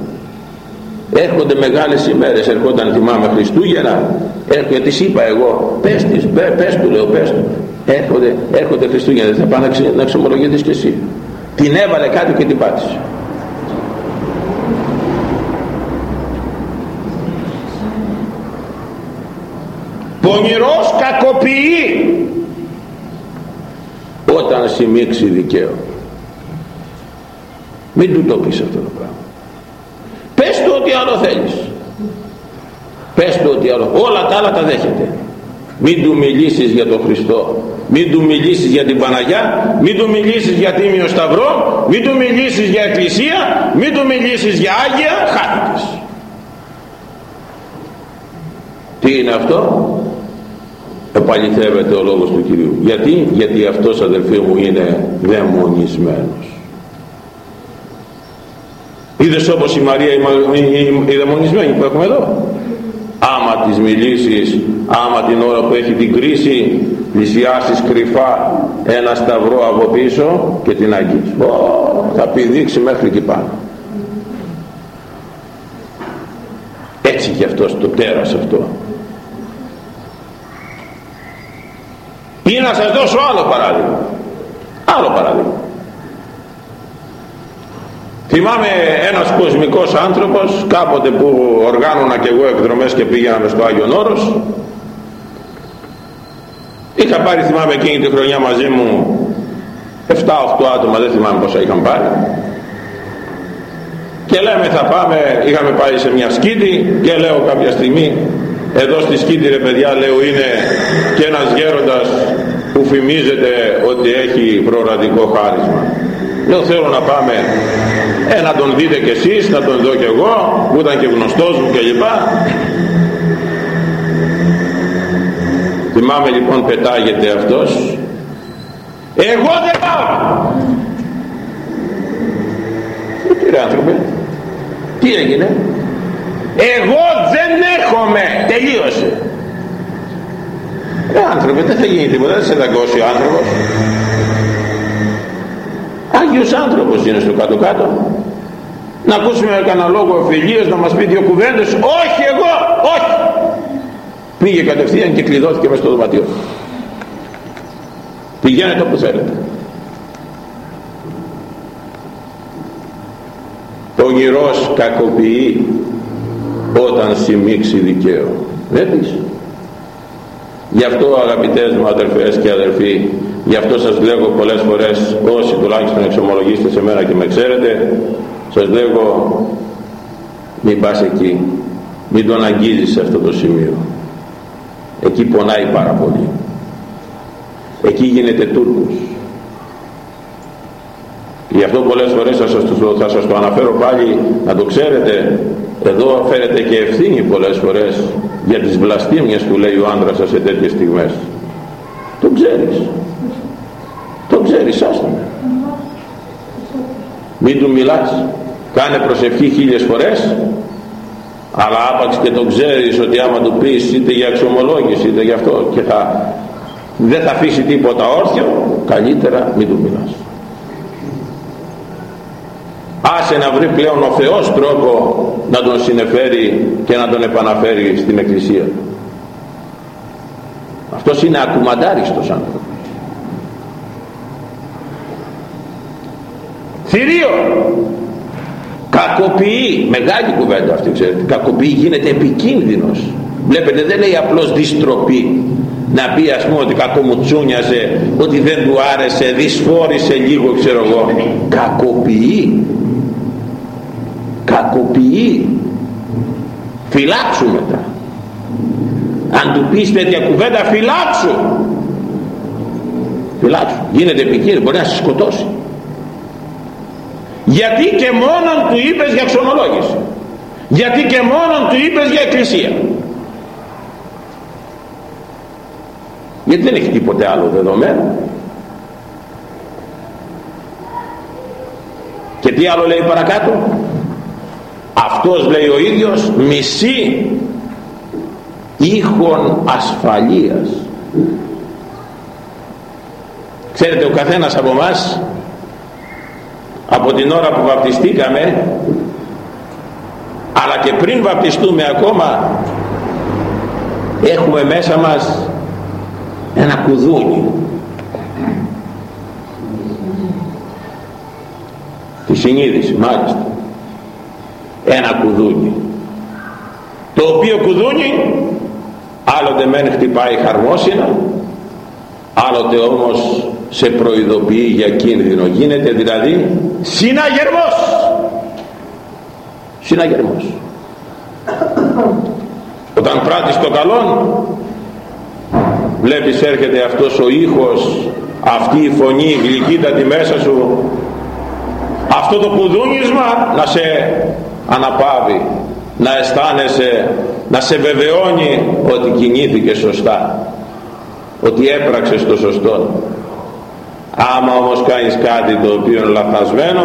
έρχονται μεγάλες ημέρες ερχόταν θυμάμαι Χριστούγεννα έρχονται, της είπα εγώ πες της, πες του λέω πες του έρχονται, έρχονται Χριστούγεννα δεν θα πάνε να εξομολογηθείς και εσύ. Την έβαλε κάτω και την πάτησε. Πονηρός κακοποιεί όταν σημίξει δικαίω μην του το πεις αυτό το πράγμα. Πες του ότι άλλο θέλεις. Πες του ότι άλλο. Όλα τα άλλα τα δέχεται. Μην του μιλήσεις για τον Χριστό. Μην του μιλήσεις για την Παναγιά. Μην του μιλήσεις για Τίμιο Σταυρό. Μην του μιλήσεις για Εκκλησία. Μην του μιλήσεις για Άγια. Χάθηκες. Τι είναι αυτό; Επαληθεύεται ο λόγος του Κυρίου. Γιατί, γιατί αυτός αδελφοί μου είναι δαιμονισμένος είδες όπως η Μαρία η, η, η δαιμονισμένη που έχουμε εδώ; Άμα της μιλήσεις άμα την ώρα που έχει την κρίση πλησιάσεις κρυφά ένα σταυρό από πίσω και την αγγίξεις θα πηδήξει μέχρι εκεί πάνω. Έτσι και αυτός το τέρας αυτό. Ή να σας δώσω άλλο παράδειγμα. Άλλο παράδειγμα θυμάμαι ένας κοσμικός άνθρωπος κάποτε που οργάνωνα και εγώ εκδρομές και πήγαμε στο Άγιον Όρος. Είχα πάρει θυμάμαι εκείνη τη χρονιά μαζί μου 7-8 άτομα δεν θυμάμαι πόσα είχαν πάρει. Και λέμε θα πάμε είχαμε πάει σε μια σκήτη και λέω κάποια στιγμή εδώ στη σκήτη ρε παιδιά λέω είναι και ένας γέροντας που φημίζεται ότι έχει προορατικό χάρισμα λέω θέλω να πάμε ε, να τον δείτε κι εσείς να τον δω κι εγώ που ήταν και γνωστός μου κλπ. Θυμάμαι λοιπόν πετάγεται αυτός. Εγώ δεν πάω! Τι άνθρωπε τι έγινε; Εγώ δεν έρχομαι! Τελείωσε! Ε άνθρωπε δεν θα γίνει τίποτα δεν σε δαγκώσει ο άνθρωπος. Άγιος άνθρωπος είναι στο κάτω κάτω να ακούσουμε κανένα λόγο φιλίας να μας πει δύο κουβέντες. Όχι εγώ όχι. Πήγε κατευθείαν και κλειδώθηκε μέσα στο δωματιό πηγαίνετε όπου θέλετε. Πονηρός κακοποιεί όταν συμμίξει δικαίω δεν πεις. Γι' αυτό αγαπητές μου αδερφές και αδερφοί γι' αυτό σας λέγω πολλές φορές όσοι τουλάχιστον εξομολογήστε σε μένα και με ξέρετε σας λέγω μην πας εκεί. Μην τον αγγίζεις σε αυτό το σημείο. Εκεί πονάει πάρα πολύ. Εκεί γίνεται Τούρκος. Γι' αυτό πολλές φορές θα σας, το, θα σας το αναφέρω πάλι να το ξέρετε. Εδώ φέρετε και ευθύνη πολλές φορές για τις βλαστήμιες που λέει ο άντρας σας σε τέτοιες στιγμές. Το ξέρεις. Το ξέρεις άστο μην του μιλάς. Κάνε προσευχή χίλιες φορές. Αλλά άπαξ και το ξέρεις ότι άμα του πεις είτε για εξομολόγηση είτε για αυτό και θα, δεν θα αφήσει τίποτα όρθιο καλύτερα μην του μιλάς. Άσε να βρει πλέον ο Θεός τρόπο να τον συνεφέρει και να τον επαναφέρει στην Εκκλησία. Αυτός είναι ακουμαντάριστος άνθρωπος θηρίο! Κακοποιεί μεγάλη κουβέντα αυτή ξέρετε. Κακοποιεί γίνεται επικίνδυνος. Βλέπετε δεν λέει απλώς διστροπή. Να πει ας πούμε ότι κακομουτσούνιαζε ότι δεν του άρεσε δυσφόρησε λίγο ξέρω εγώ. Κακοποιεί. Κακοποιεί. Φυλάξου μετά. Αν του πεις τέτοια κουβέντα φυλάξου. Φυλάξου. Γίνεται επικίνδυνο. Μπορεί να σε σκοτώσει γιατί και μόνον του είπες για ξενολόγηση γιατί και μόνον του είπες για εκκλησία. Γιατί δεν έχει τίποτε άλλο δεδομένο. Και τι άλλο λέει παρακάτω; Αυτός λέει ο ίδιος μισή ήχων ασφαλείας. Ξέρετε ο καθένας από μας από την ώρα που βαπτιστήκαμε αλλά και πριν βαπτιστούμε ακόμα έχουμε μέσα μας ένα κουδούνι. Τη συνείδηση μάλιστα. Ένα κουδούνι. Το οποίο κουδούνι άλλοτε μεν χτυπάει χαρμόσυνα άλλοτε όμως σε προειδοποιεί για κίνδυνο. Γίνεται δηλαδή συναγερμός! Συναγερμός. Όταν πράττεις το καλό βλέπεις έρχεται αυτός ο ήχος αυτή η φωνή γλυκύτατη μέσα σου. Αυτό το κουδούνισμα να σε αναπάβει να αισθάνεσαι να σε βεβαιώνει ότι κινήθηκε σωστά ότι έπραξες το σωστό άμα όμως κάνεις κάτι το οποίο είναι λαθασμένο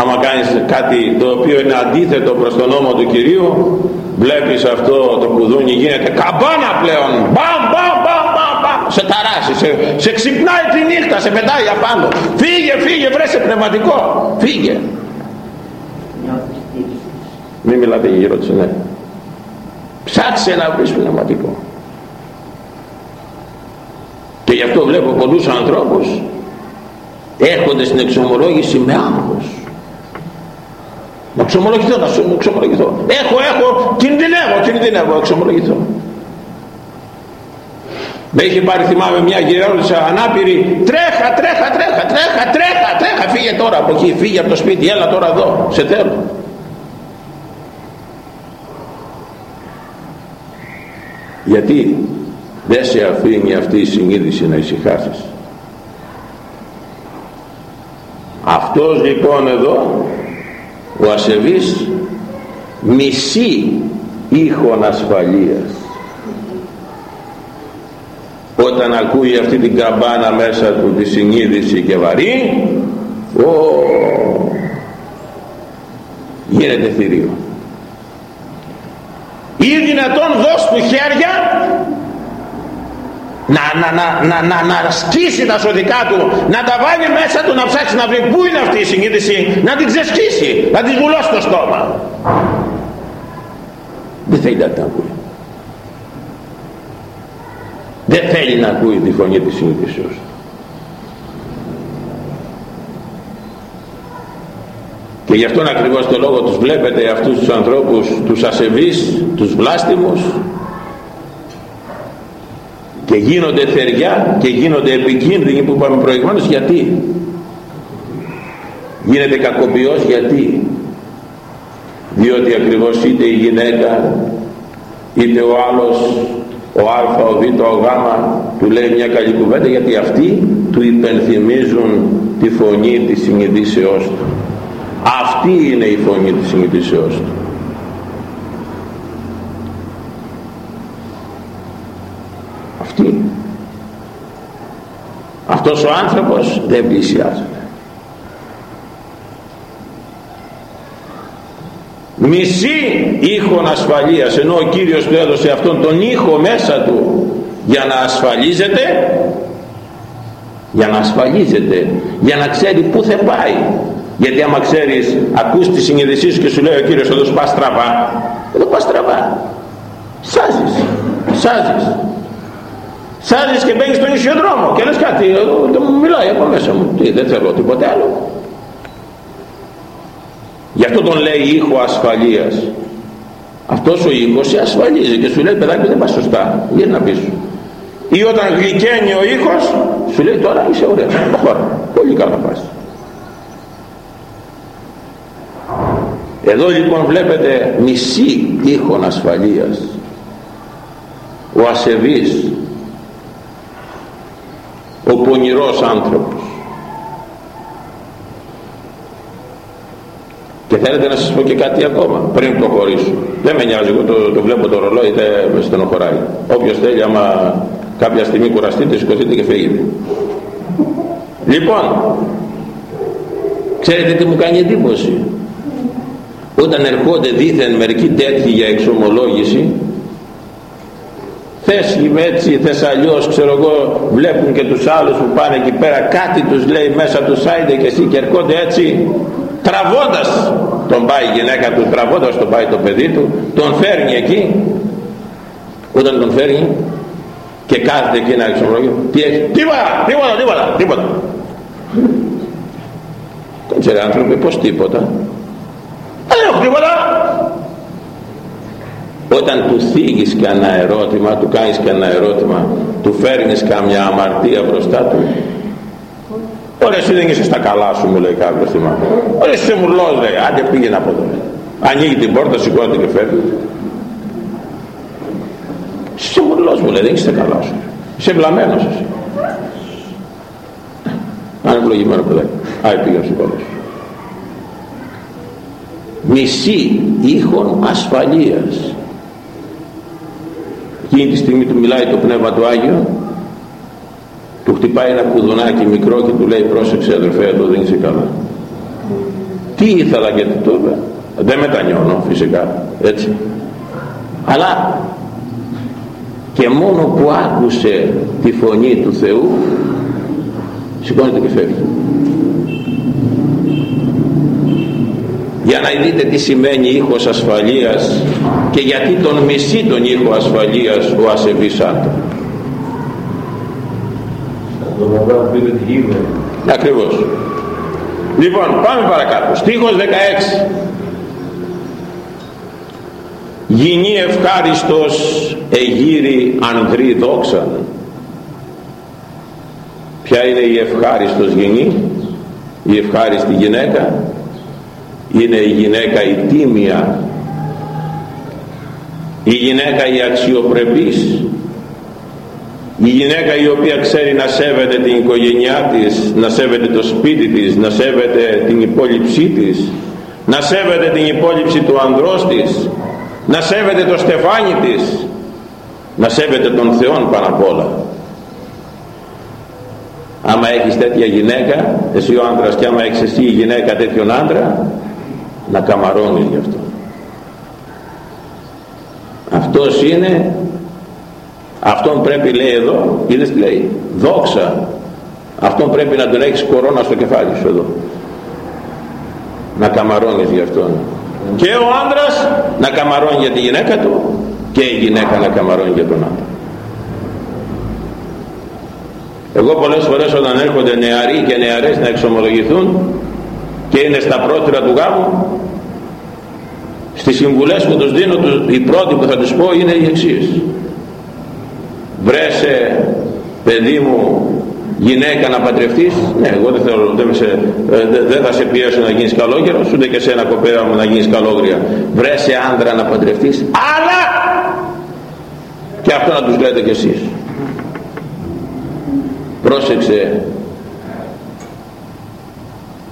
άμα κάνεις κάτι το οποίο είναι αντίθετο προς τον νόμο του Κυρίου βλέπεις αυτό το κουδούνι γίνεται καμπάνα πλέον. Μπαμ μπαμ μπαμ μπαμ, μπαμ. Σε ταράσει σε, σε ξυπνάει τη νύχτα σε πετάει απάνω. Φύγε φύγε βρέσε πνευματικό. Φύγε. Μην μιλάτε γύρω της ναι. ψάξε να βρεις πνευματικό. Και γι' αυτό βλέπω πολλούς ανθρώπους έρχονται στην εξομολόγηση με άγχος. Να εξομολογηθώ, να σου εξομολογηθώ. Έχω, έχω, κινδυνεύω, κινδυνεύω, εξομολογηθώ. Με είχε πάρει θυμάμαι μια γυρόλισσα ανάπηρη. Τρέχα, τρέχα, τρέχα, τρέχα, τρέχα, τρέχα. Φύγε τώρα από εκεί, φύγε από το σπίτι, έλα τώρα εδώ, σε θέλω. Γιατί δεν σε αφήνει αυτή η συνείδηση να ησυχάσεις; Αυτός λοιπόν εδώ ο ασεβής μισή ήχον ασφαλείας. Όταν ακούει αυτή την καμπάνα μέσα του τη συνείδηση και βαρύ ο, γίνεται θηρίο. Ή δυνατόν δώσ' του χέρια να, να, να, να, να, να σκίσει τα σωδικά του να τα βάλει μέσα του να ψάξει να βρει. Πού είναι αυτή η συνείδηση να την ξεσκίσει να την βουλώσει στο στόμα. Δεν θέλει να την ακούει. Δεν θέλει να ακούει τη φωνή της συνείδησεως και γι' αυτόν ακριβώς το λόγο τους βλέπετε αυτούς τους ανθρώπους τους ασεβείς, τους βλάστημους και γίνονται θεριά και γίνονται επικίνδυνοι που είπαμε προηγουμένως γιατί; Γίνεται κακοποιός γιατί; Διότι ακριβώς είτε η γυναίκα είτε ο άλλος ο Α, ο Β, ο Γ του λέει μια καλή κουβέντα γιατί αυτοί του υπενθυμίζουν τη φωνή της συνειδήσεώς του. Αυτή είναι η φωνή της συνειδήσεώς του αυτή. Αυτός ο άνθρωπος δεν πλησιάζει μισή ήχον ασφαλείας ενώ ο Κύριος του έδωσε αυτόν τον ήχο μέσα του για να ασφαλίζεται για να ασφαλίζεται για να ξέρει πού θα πάει. Γιατί άμα ξέρεις ακούς τη συνειδησή σου και σου λέει ο Κύριος εδώ πας στραβά εδώ πας στραβά σάζεις σάζεις σάζεις και μπαίνεις στον ίσιο δρόμο και λες κάτι δεν μου μιλάει από μέσα μου. Τι, δεν θέλω τίποτε άλλο. Γι' αυτό τον λέει ήχο ασφαλείας. Αυτός ο ήχος σε ασφαλίζει και σου λέει παιδάκι δεν πας σωστά. Να πίσω ή όταν γλυκαίνει ο ήχος σου λέει τώρα είσαι ωραίος πολύ καλά πας. Εδώ λοιπόν βλέπετε μισή τείχον ασφαλείας. Ο ασεβής ο πονηρός άνθρωπος. Και θέλετε να σας πω και κάτι ακόμα πριν το χωρίσω δεν με νοιάζει εγώ το, το βλέπω το ρολόι δεν με στενοχωράει. Όποιος θέλει άμα κάποια στιγμή κουραστείτε σηκωθείτε και φύγετε. Λοιπόν ξέρετε τι μου κάνει εντύπωση; Όταν ερχόνται δήθεν μερικοί τέτοιοι για εξομολόγηση θες έτσι, θες αλλιώς, ξέρω εγώ, βλέπουν και τους άλλους που πάνε εκεί πέρα, κάτι τους λέει μέσα του σάιντε και εσύ και ερχόνται έτσι, τραβώντας τον πάει η γυναίκα του, τραβώντας τον πάει το παιδί του, τον φέρνει εκεί, όταν τον φέρνει και κάθεται εκεί να εξομολόγει, τι έχεις, τίποτα, τίποτα, τίποτα, τίποτα. Δεν ξέρει άνθρωποι πως τίποτα, δεν έχω τίποτα όταν του θίγεις και ένα ερώτημα του κάνεις και ένα ερώτημα του φέρνεις καμιά αμαρτία μπροστά του. Ωραία εσύ δεν είσαι στα καλά σου μου λέει κάποιος θυμάμαι. Ωραία εσύ είσαι μουρλός λέει. Άντε πήγαινε από εδώ. Ανοίγει την πόρτα σηκώνεται και φέρνει είσαι μουρλός μου λέει δεν είσαι στα καλά σου. Είσαι βλαμμένος εσύ. Αν ευλογημένο παιδάκι άι πήγαινε σηκώνεσαι μισή ήχων ασφαλείας εκείνη τη στιγμή του μιλάει το Πνεύμα του Άγιο του χτυπάει ένα κουδουνάκι μικρό και του λέει πρόσεξε αδερφέ εδώ δεν είσαι καλά τι ήθελα και τι το είπε. Δεν μετανιώνω φυσικά έτσι. Αλλά και μόνο που άκουσε τη φωνή του Θεού σηκώνεται και φεύγει για να δείτε τι σημαίνει ήχος ασφαλείας και γιατί τον μισεί τον ήχο ασφαλείας ο ασεβής άντρα. Ακριβώς. Λοιπόν, πάμε παρακάτω. Στίχος 16. Γινή ευχάριστος εγύρι ανδρή δόξαν. Ποια είναι η ευχάριστος γυνή, η ευχάριστη γυναίκα, είναι η γυναίκα η τίμια. Η γυναίκα η αξιοπρεπής. Η γυναίκα η οποία ξέρει να σέβεται την οικογένειά της να σέβεται το σπίτι της να σέβεται την υπόλοιψή της να σέβεται την υπόλοιψη του ανδρός της να σέβεται το στεφάνι της να σέβεται τον Θεόν πάνω απ' όλα. Άμα έχεις τέτοια γυναίκα εσύ ο άντρας και άμα έχεις εσύ η γυναίκα τέτοιον άντρα να καμαρώνεις γι' αυτό. Αυτός είναι αυτόν πρέπει λέει εδώ είδες τι λέει δόξα αυτόν πρέπει να τον έχεις κορώνα στο κεφάλι σου εδώ. Να καμαρώνεις για αυτόν. Και ο άντρας να καμαρώνει για τη γυναίκα του και η γυναίκα να καμαρώνει για τον άντρα. Εγώ πολλές φορές όταν έρχονται νεαροί και νεαρές να εξομολογηθούν και είναι στα πρόθυρα του γάμου. Στις συμβουλές που τους δίνω η πρώτη που θα τους πω είναι η εξής. Βρέσε παιδί μου γυναίκα να παντρευτείς. Ναι εγώ δεν, θέλω, δεν, σε, δεν θα σε πιέσω να γίνεις καλόγερος ούτε και σε ένα κοπέρα μου να γίνεις καλόγρια. Βρέσε άντρα να παντρευτείς αλλά και αυτό να τους λέτε κι εσείς. Πρόσεξε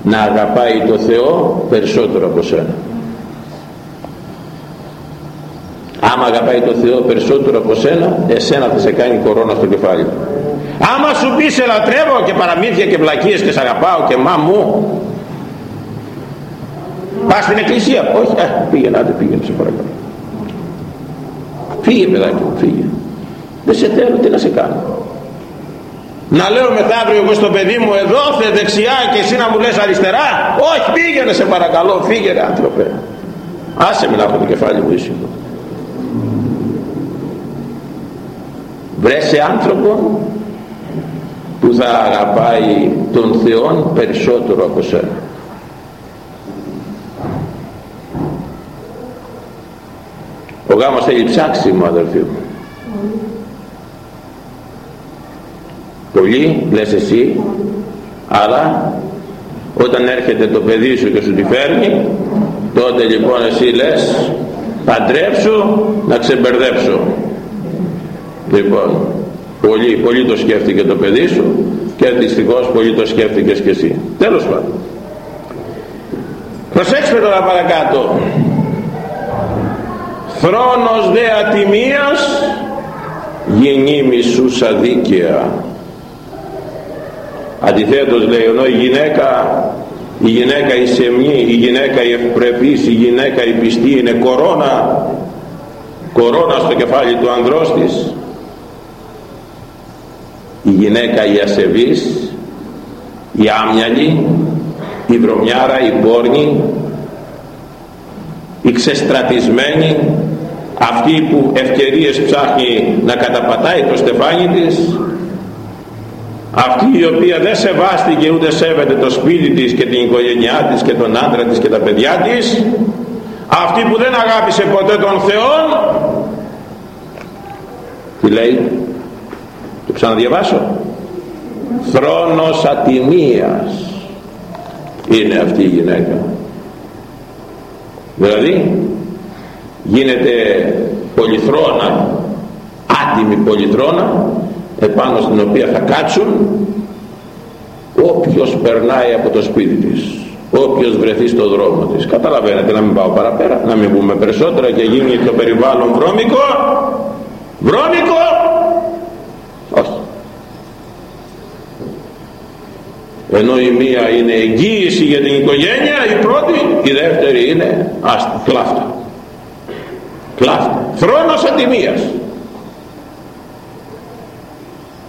να αγαπάει το Θεό περισσότερο από σένα. Άμα αγαπάει το Θεό περισσότερο από σένα εσένα θα σε κάνει κορώνα στο κεφάλι. Άμα σου πει σε λατρεύω και παραμύθια και βλακίες και σε αγαπάω και μα μου πας στην εκκλησία. Όχι. Ε, πήγαινε άντε πήγαινε σε παρακαλώ. Φύγε παιδάκι μου φύγε. Δεν σε θέλω τι να σε κάνω να λέω μεθαύριο εγώ στο παιδί μου εδώ θε δεξιά και εσύ να μου λες αριστερά όχι πήγαινε σε παρακαλώ φύγε άνθρωπε. Άσε με να έχω το κεφάλι μου ήσυχο. Βρέσε άνθρωπο που θα αγαπάει τον Θεό περισσότερο από σένα. Ο γάμος θέλει ψάξιμο αδελφοί μου πολύ λες εσύ αλλά όταν έρχεται το παιδί σου και σου τη φέρνει τότε λοιπόν εσύ λες παντρέψω να ξεμπερδέψω λοιπόν πολύ, πολύ το σκέφτηκε το παιδί σου και δυστυχώς πολύ το σκέφτηκες και εσύ. Τέλος πάντων. Προσέξτε τώρα παρακάτω. Θρόνος δε ατιμίας γεννή μισούσα δίκαια αντιθέτως λέει ενώ η γυναίκα η γυναίκα η σεμνή, η γυναίκα η ευπρεπής, η γυναίκα η πιστή είναι κορώνα κορώνα στο κεφάλι του ανδρός της. Η γυναίκα η ασεβής η άμυαλη η βρωμιάρα, η πόρνη η ξεστρατισμένη αυτή που ευκαιρίες ψάχνει να καταπατάει το στεφάνι της αυτή η οποία δεν σεβάστηκε ούτε σέβεται το σπίτι της και την οικογένειά της και τον άντρα της και τα παιδιά της αυτή που δεν αγάπησε ποτέ τον Θεό τι λέει το ξαναδιαβάσω. Θρόνος ατιμίας είναι αυτή η γυναίκα. Δηλαδή γίνεται πολυθρόνα άτιμη πολυθρόνα επάνω στην οποία θα κάτσουν όποιος περνάει από το σπίτι της όποιος βρεθεί στο δρόμο της καταλαβαίνετε να μην πάω παραπέρα να μην πούμε περισσότερα και γίνει το περιβάλλον βρώμικο βρώμικο. Όχι. Ενώ η μία είναι εγγύηση για την οικογένεια η πρώτη η δεύτερη είναι άστα, κλάφτα κλάφτα θρόνος ατιμίας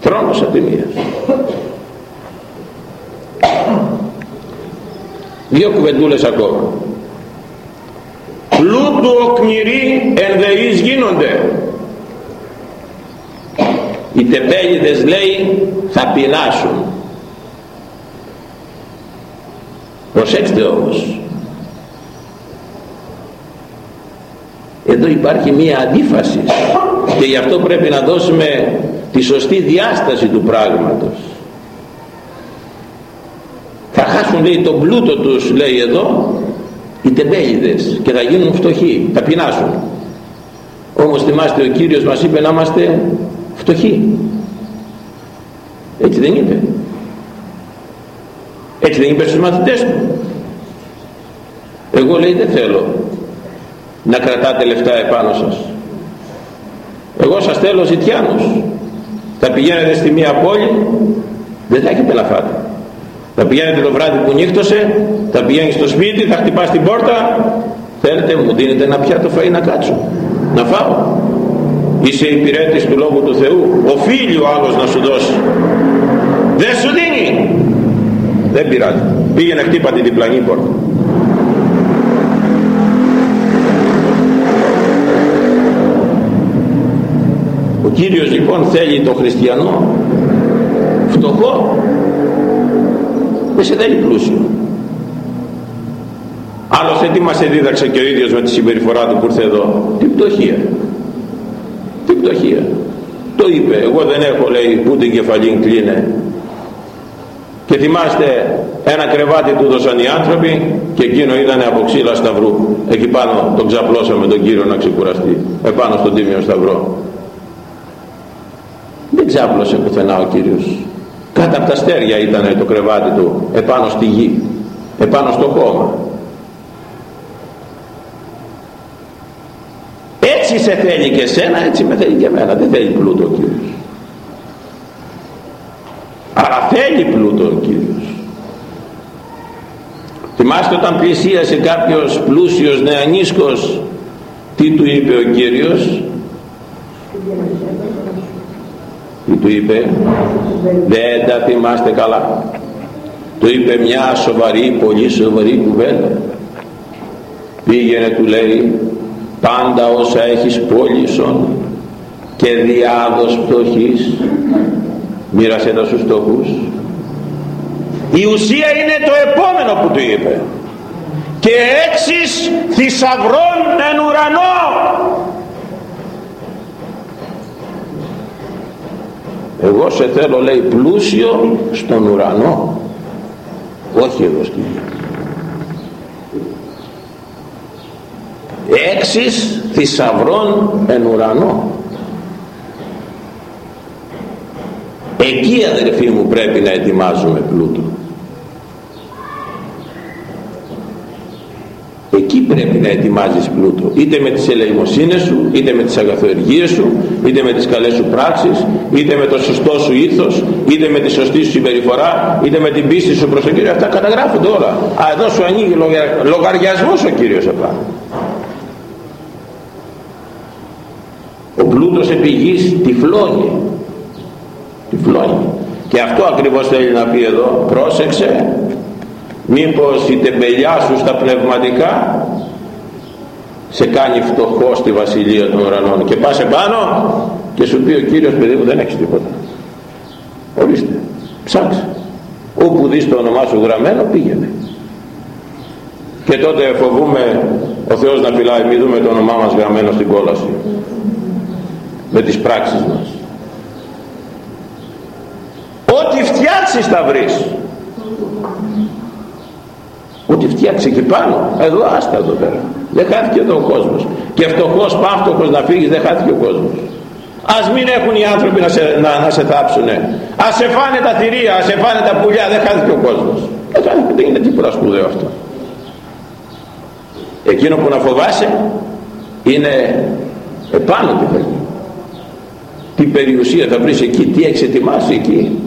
θρόνος ατιμίας δύο κουβεντούλες ακόμα. Πλούτου οκνηροί ενδεείς γίνονται. Οι τεμπέλιδες λέει θα πεινάσουν. Προσέξτε όμως. Εδώ υπάρχει μία αντίφαση και γι' αυτό πρέπει να δώσουμε τη σωστή διάσταση του πράγματος. Θα χάσουν λέει τον πλούτο τους λέει εδώ οι τεμπέλιδες και θα γίνουν φτωχοί θα πεινάσουν. Όμως θυμάστε ο Κύριος μας είπε να είμαστε φτωχοί. Έτσι δεν είπε. Έτσι δεν είπε στους μαθητές του. Εγώ λέει δεν θέλω να κρατάτε λεφτά επάνω σας. Εγώ σας θέλω ζητιάνους θα πηγαίνετε στη μία πόλη δεν θα έχετε να φάτε θα πηγαίνετε το βράδυ που νύχτωσε θα πηγαίνεις στο σπίτι θα χτυπάς την πόρτα θέλετε μου δίνετε ένα πιάτο φαΐ να κάτσω να φάω. Είσαι υπηρέτης του Λόγου του Θεού οφείλει ο άλλος να σου δώσει. Δεν σου δίνει. Δεν πειράζει. Πήγαινε χτύπα την διπλανή πόρτα ο Κύριος λοιπόν θέλει το χριστιανό φτωχό δεν σε θέλει πλούσιο. Άλλωστε τι μας εδίδαξε και ο ίδιος με τη συμπεριφορά του που ήρθε εδώ. Την πτωχία. Την πτωχία. Το είπε. Εγώ δεν έχω λέει που την κεφαλή κλείνε. Και θυμάστε ένα κρεβάτι του δώσαν οι άνθρωποι και εκείνο ήταν από ξύλα σταυρού. Εκεί πάνω τον ξαπλώσαμε τον Κύριο να ξεκουραστεί. Επάνω στον Τίμιο Σταυρό. δεν ξάπλωσε πουθενά ο Κύριος. Κάτω από τα στέρια ήταν το κρεβάτι του επάνω στη γη επάνω στο χώμα. Έτσι σε θέλει και σένα έτσι με θέλει και εμένα. Δεν θέλει πλούτο ο Κύριος. Αλλά θέλει πλούτο ο Κύριος. Θυμάστε όταν πλησίασε κάποιος πλούσιος νεανίσκος τι του είπε ο Κύριος; Τι του είπε δεν τα θυμάστε καλά του είπε μια σοβαρή πολύ σοβαρή κουβέντα. Πήγαινε του λέει πάντα όσα έχεις πόλησον και διάδος πτωχής μοίρασε τα στους φτωχούς η ουσία είναι το επόμενο που του είπε. Και έξις θησαυρών εν ουρανό εγώ σε θέλω λέει πλούσιο στον ουρανό. Όχι εδώ στη γη έξις θησαυρών εν ουρανό. Εκεί αδερφοί μου πρέπει να ετοιμάζουμε πλούτο. Εκεί πρέπει να ετοιμάζεις πλούτο είτε με τις ελεημοσύνες σου είτε με τις αγαθοεργίες σου είτε με τις καλές σου πράξεις είτε με το σωστό σου ήθος είτε με τη σωστή σου συμπεριφορά είτε με την πίστη σου προς τον Κύριο. Αυτά καταγράφονται όλα. Α εδώ σου ανοίγει λογαριασμός ο Κύριος απλά. Ο πλούτος επί γης τυφλώνει τυφλώνει και αυτό ακριβώς θέλει να πει εδώ. Πρόσεξε. Μήπως η τεμπελιά σου στα πνευματικά σε κάνει φτωχό στη βασιλεία των ουρανών. Και πας επάνω και σου πει ο Κύριος παιδί μου δεν έχεις τίποτα ορίστε ψάξε. Όπου δεις το όνομά σου γραμμένο πήγαινε. Και τότε φοβούμε ο Θεός να φυλάει μην δούμε το όνομά μας γραμμένο στην κόλαση με τις πράξεις μας. Ό,τι φτιάξεις θα βρεις. Ό,τι φτιάξεις εκεί πάνω. Εδώ άστα εδώ πέρα δεν χάθηκε εδώ ο κόσμος. Και φτωχός πάφτωχος να φύγεις δεν χάθηκε ο κόσμος. Ας μην έχουν οι άνθρωποι να σε, να, να σε θάψουνε. Ας σε φάνε τα θηρία ας σε φάνε τα πουλιά δεν χάθηκε ο κόσμος. Δεν, δεν είναι τίποτα σπουδαίο αυτό. Εκείνο που να φοβάσαι είναι επάνω τι θα γίνει τι περιουσία θα βρεις εκεί. Τι έχεις ετοιμάσει εκεί.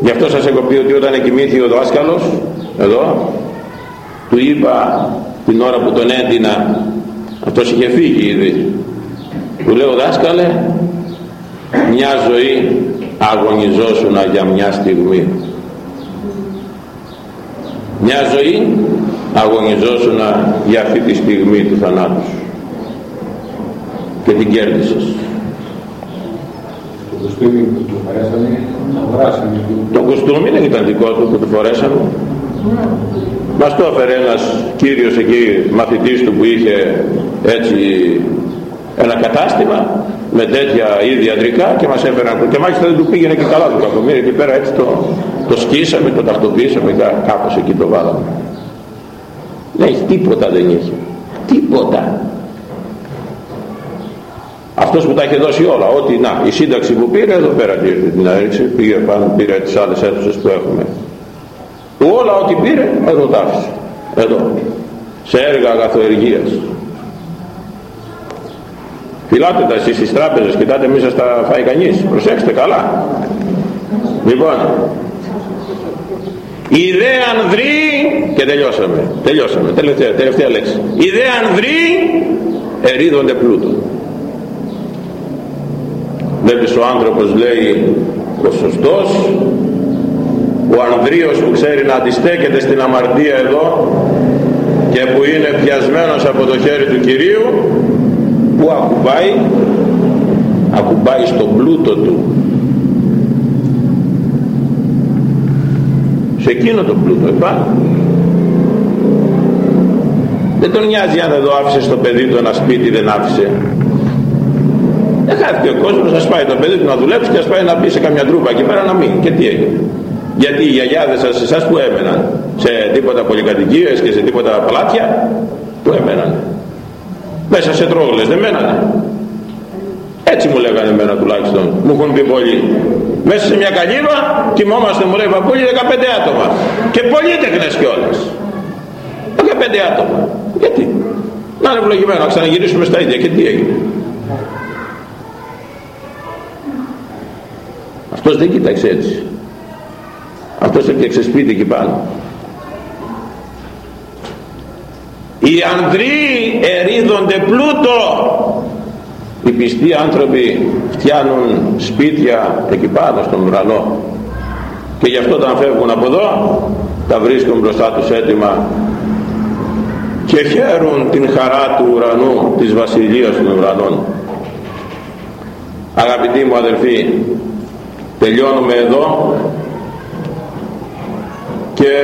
Γι' αυτό σας έχω πει ότι όταν εκοιμήθη ο δάσκαλος, εδώ, του είπα την ώρα που τον έντυνα, αυτός είχε φύγει ήδη, του λέω δάσκαλε, μια ζωή αγωνιζόσουνα για μια στιγμή. Μια ζωή αγωνιζόσουνα για αυτή τη στιγμή του θανάτου σου. Και την κέρδισες. Το κουστούμι που του φορέσανε, το κουστούμι δεν ήταν δικό του που του φορέσανε. Μας το έφερε ένας κύριος εκεί, μαθητής του που είχε έτσι ένα κατάστημα με τέτοια ίδια αντρικά και μας έφεραν και μάλιστα δεν του πήγαινε και καλά του κακομύρι εκεί πέρα έτσι το, το σκίσαμε, το τακτοποιήσαμε κάπως εκεί το βάλαμε. Δεν έχει τίποτα δεν είχε. Τίποτα αυτός που τα έχει δώσει όλα ό,τι να η σύνταξη που πήρε εδώ πέρα την έριξε πήγε πάνω πήρε τις άλλες αίθουσες που έχουμε όλα ό,τι πήρε εδώ τα άφησε εδώ. Σε έργα αγαθοεργίας. Φυλάτε τα εσείς στις τράπεζες κοιτάτε μη σας τα φάει κανείς. Προσέξτε καλά. Λοιπόν η δε ανδρή και τελειώσαμε τελειώσαμε τελευταία, τελευταία λέξη. Η δε ανδρή ερίδονται πλούτο. Βλέπεις ο άνθρωπος λέει ο σωστός ο ανδρείος που ξέρει να αντιστέκεται στην αμαρτία εδώ και που είναι πιασμένος από το χέρι του Κυρίου που ακουμπάει ακουμπάει στον πλούτο του. Σε εκείνο το πλούτο επάνω δεν τον νοιάζει αν εδώ άφησε στο παιδί του ένα σπίτι δεν άφησε. Δεν χάθηκε ο κόσμος να σπάει το παιδί του να δουλέψει και να πάει να μπει σε καμιά τρούπα εκεί πέρα να μείνει. Και τι έγινε γιατί οι γιαγιάδες σας εσάς που έμεναν σε τίποτα πολυκατοικίες και σε τίποτα παλάτια που έμεναν. Μέσα σε τρόγλες δεν μένανε. Έτσι μου λέγανε εμένα τουλάχιστον. Μου έχουν πει πολλοί. Μέσα σε μια καλύβα κοιμόμαστε μου λέει παππούλη 15 άτομα. Και πολλοί τεχνές κιόλας. 15 άτομα. Γιατί; Να είναι ευλογημένο να ξαναγυρίσουμε στα ίδια. Και τι έγινε; Αυτός δεν κοίταξε έτσι αυτός έφτιαξε σπίτι εκεί πάνω οι ανδροί ερίδονται πλούτο. Οι πιστοί άνθρωποι φτιάνουν σπίτια εκεί πάνω στον ουρανό. Και γι' αυτό όταν φεύγουν από εδώ τα βρίσκουν μπροστά τους έτοιμα και χαίρουν την χαρά του ουρανού της βασιλείας των ουρανών. Αγαπητοί μου αδελφοί τελειώνουμε εδώ και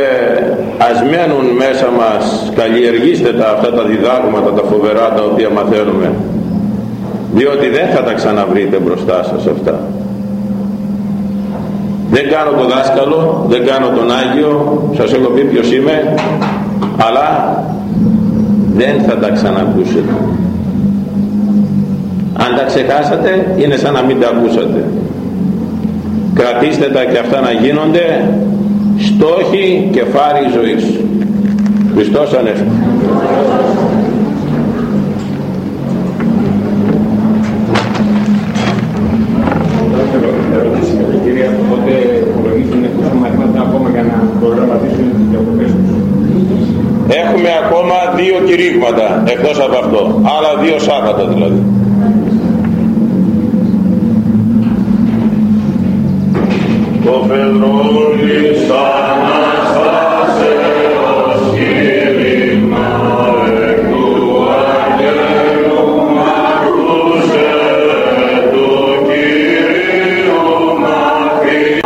ας μένουν μέσα μας καλλιεργήστε τα αυτά τα διδάγματα τα φοβερά τα οποία μαθαίνουμε. Διότι δεν θα τα ξαναβρείτε μπροστά σας αυτά. Δεν κάνω το δάσκαλο δεν κάνω τον Άγιο σας έχω πει ποιος είμαι αλλά δεν θα τα ξανακούσετε. Αν τα ξεχάσατε είναι σαν να μην τα ακούσατε. Κρατήστε τα και αυτά να γίνονται στόχοι και φάροι ζωής Χριστός Ανέστη Έχουμε ακόμα δύο κηρύγματα εκτός από αυτό. Άλλα δύο Σάββατα δηλαδή. Το Πετρόλι σαν Αναστάσε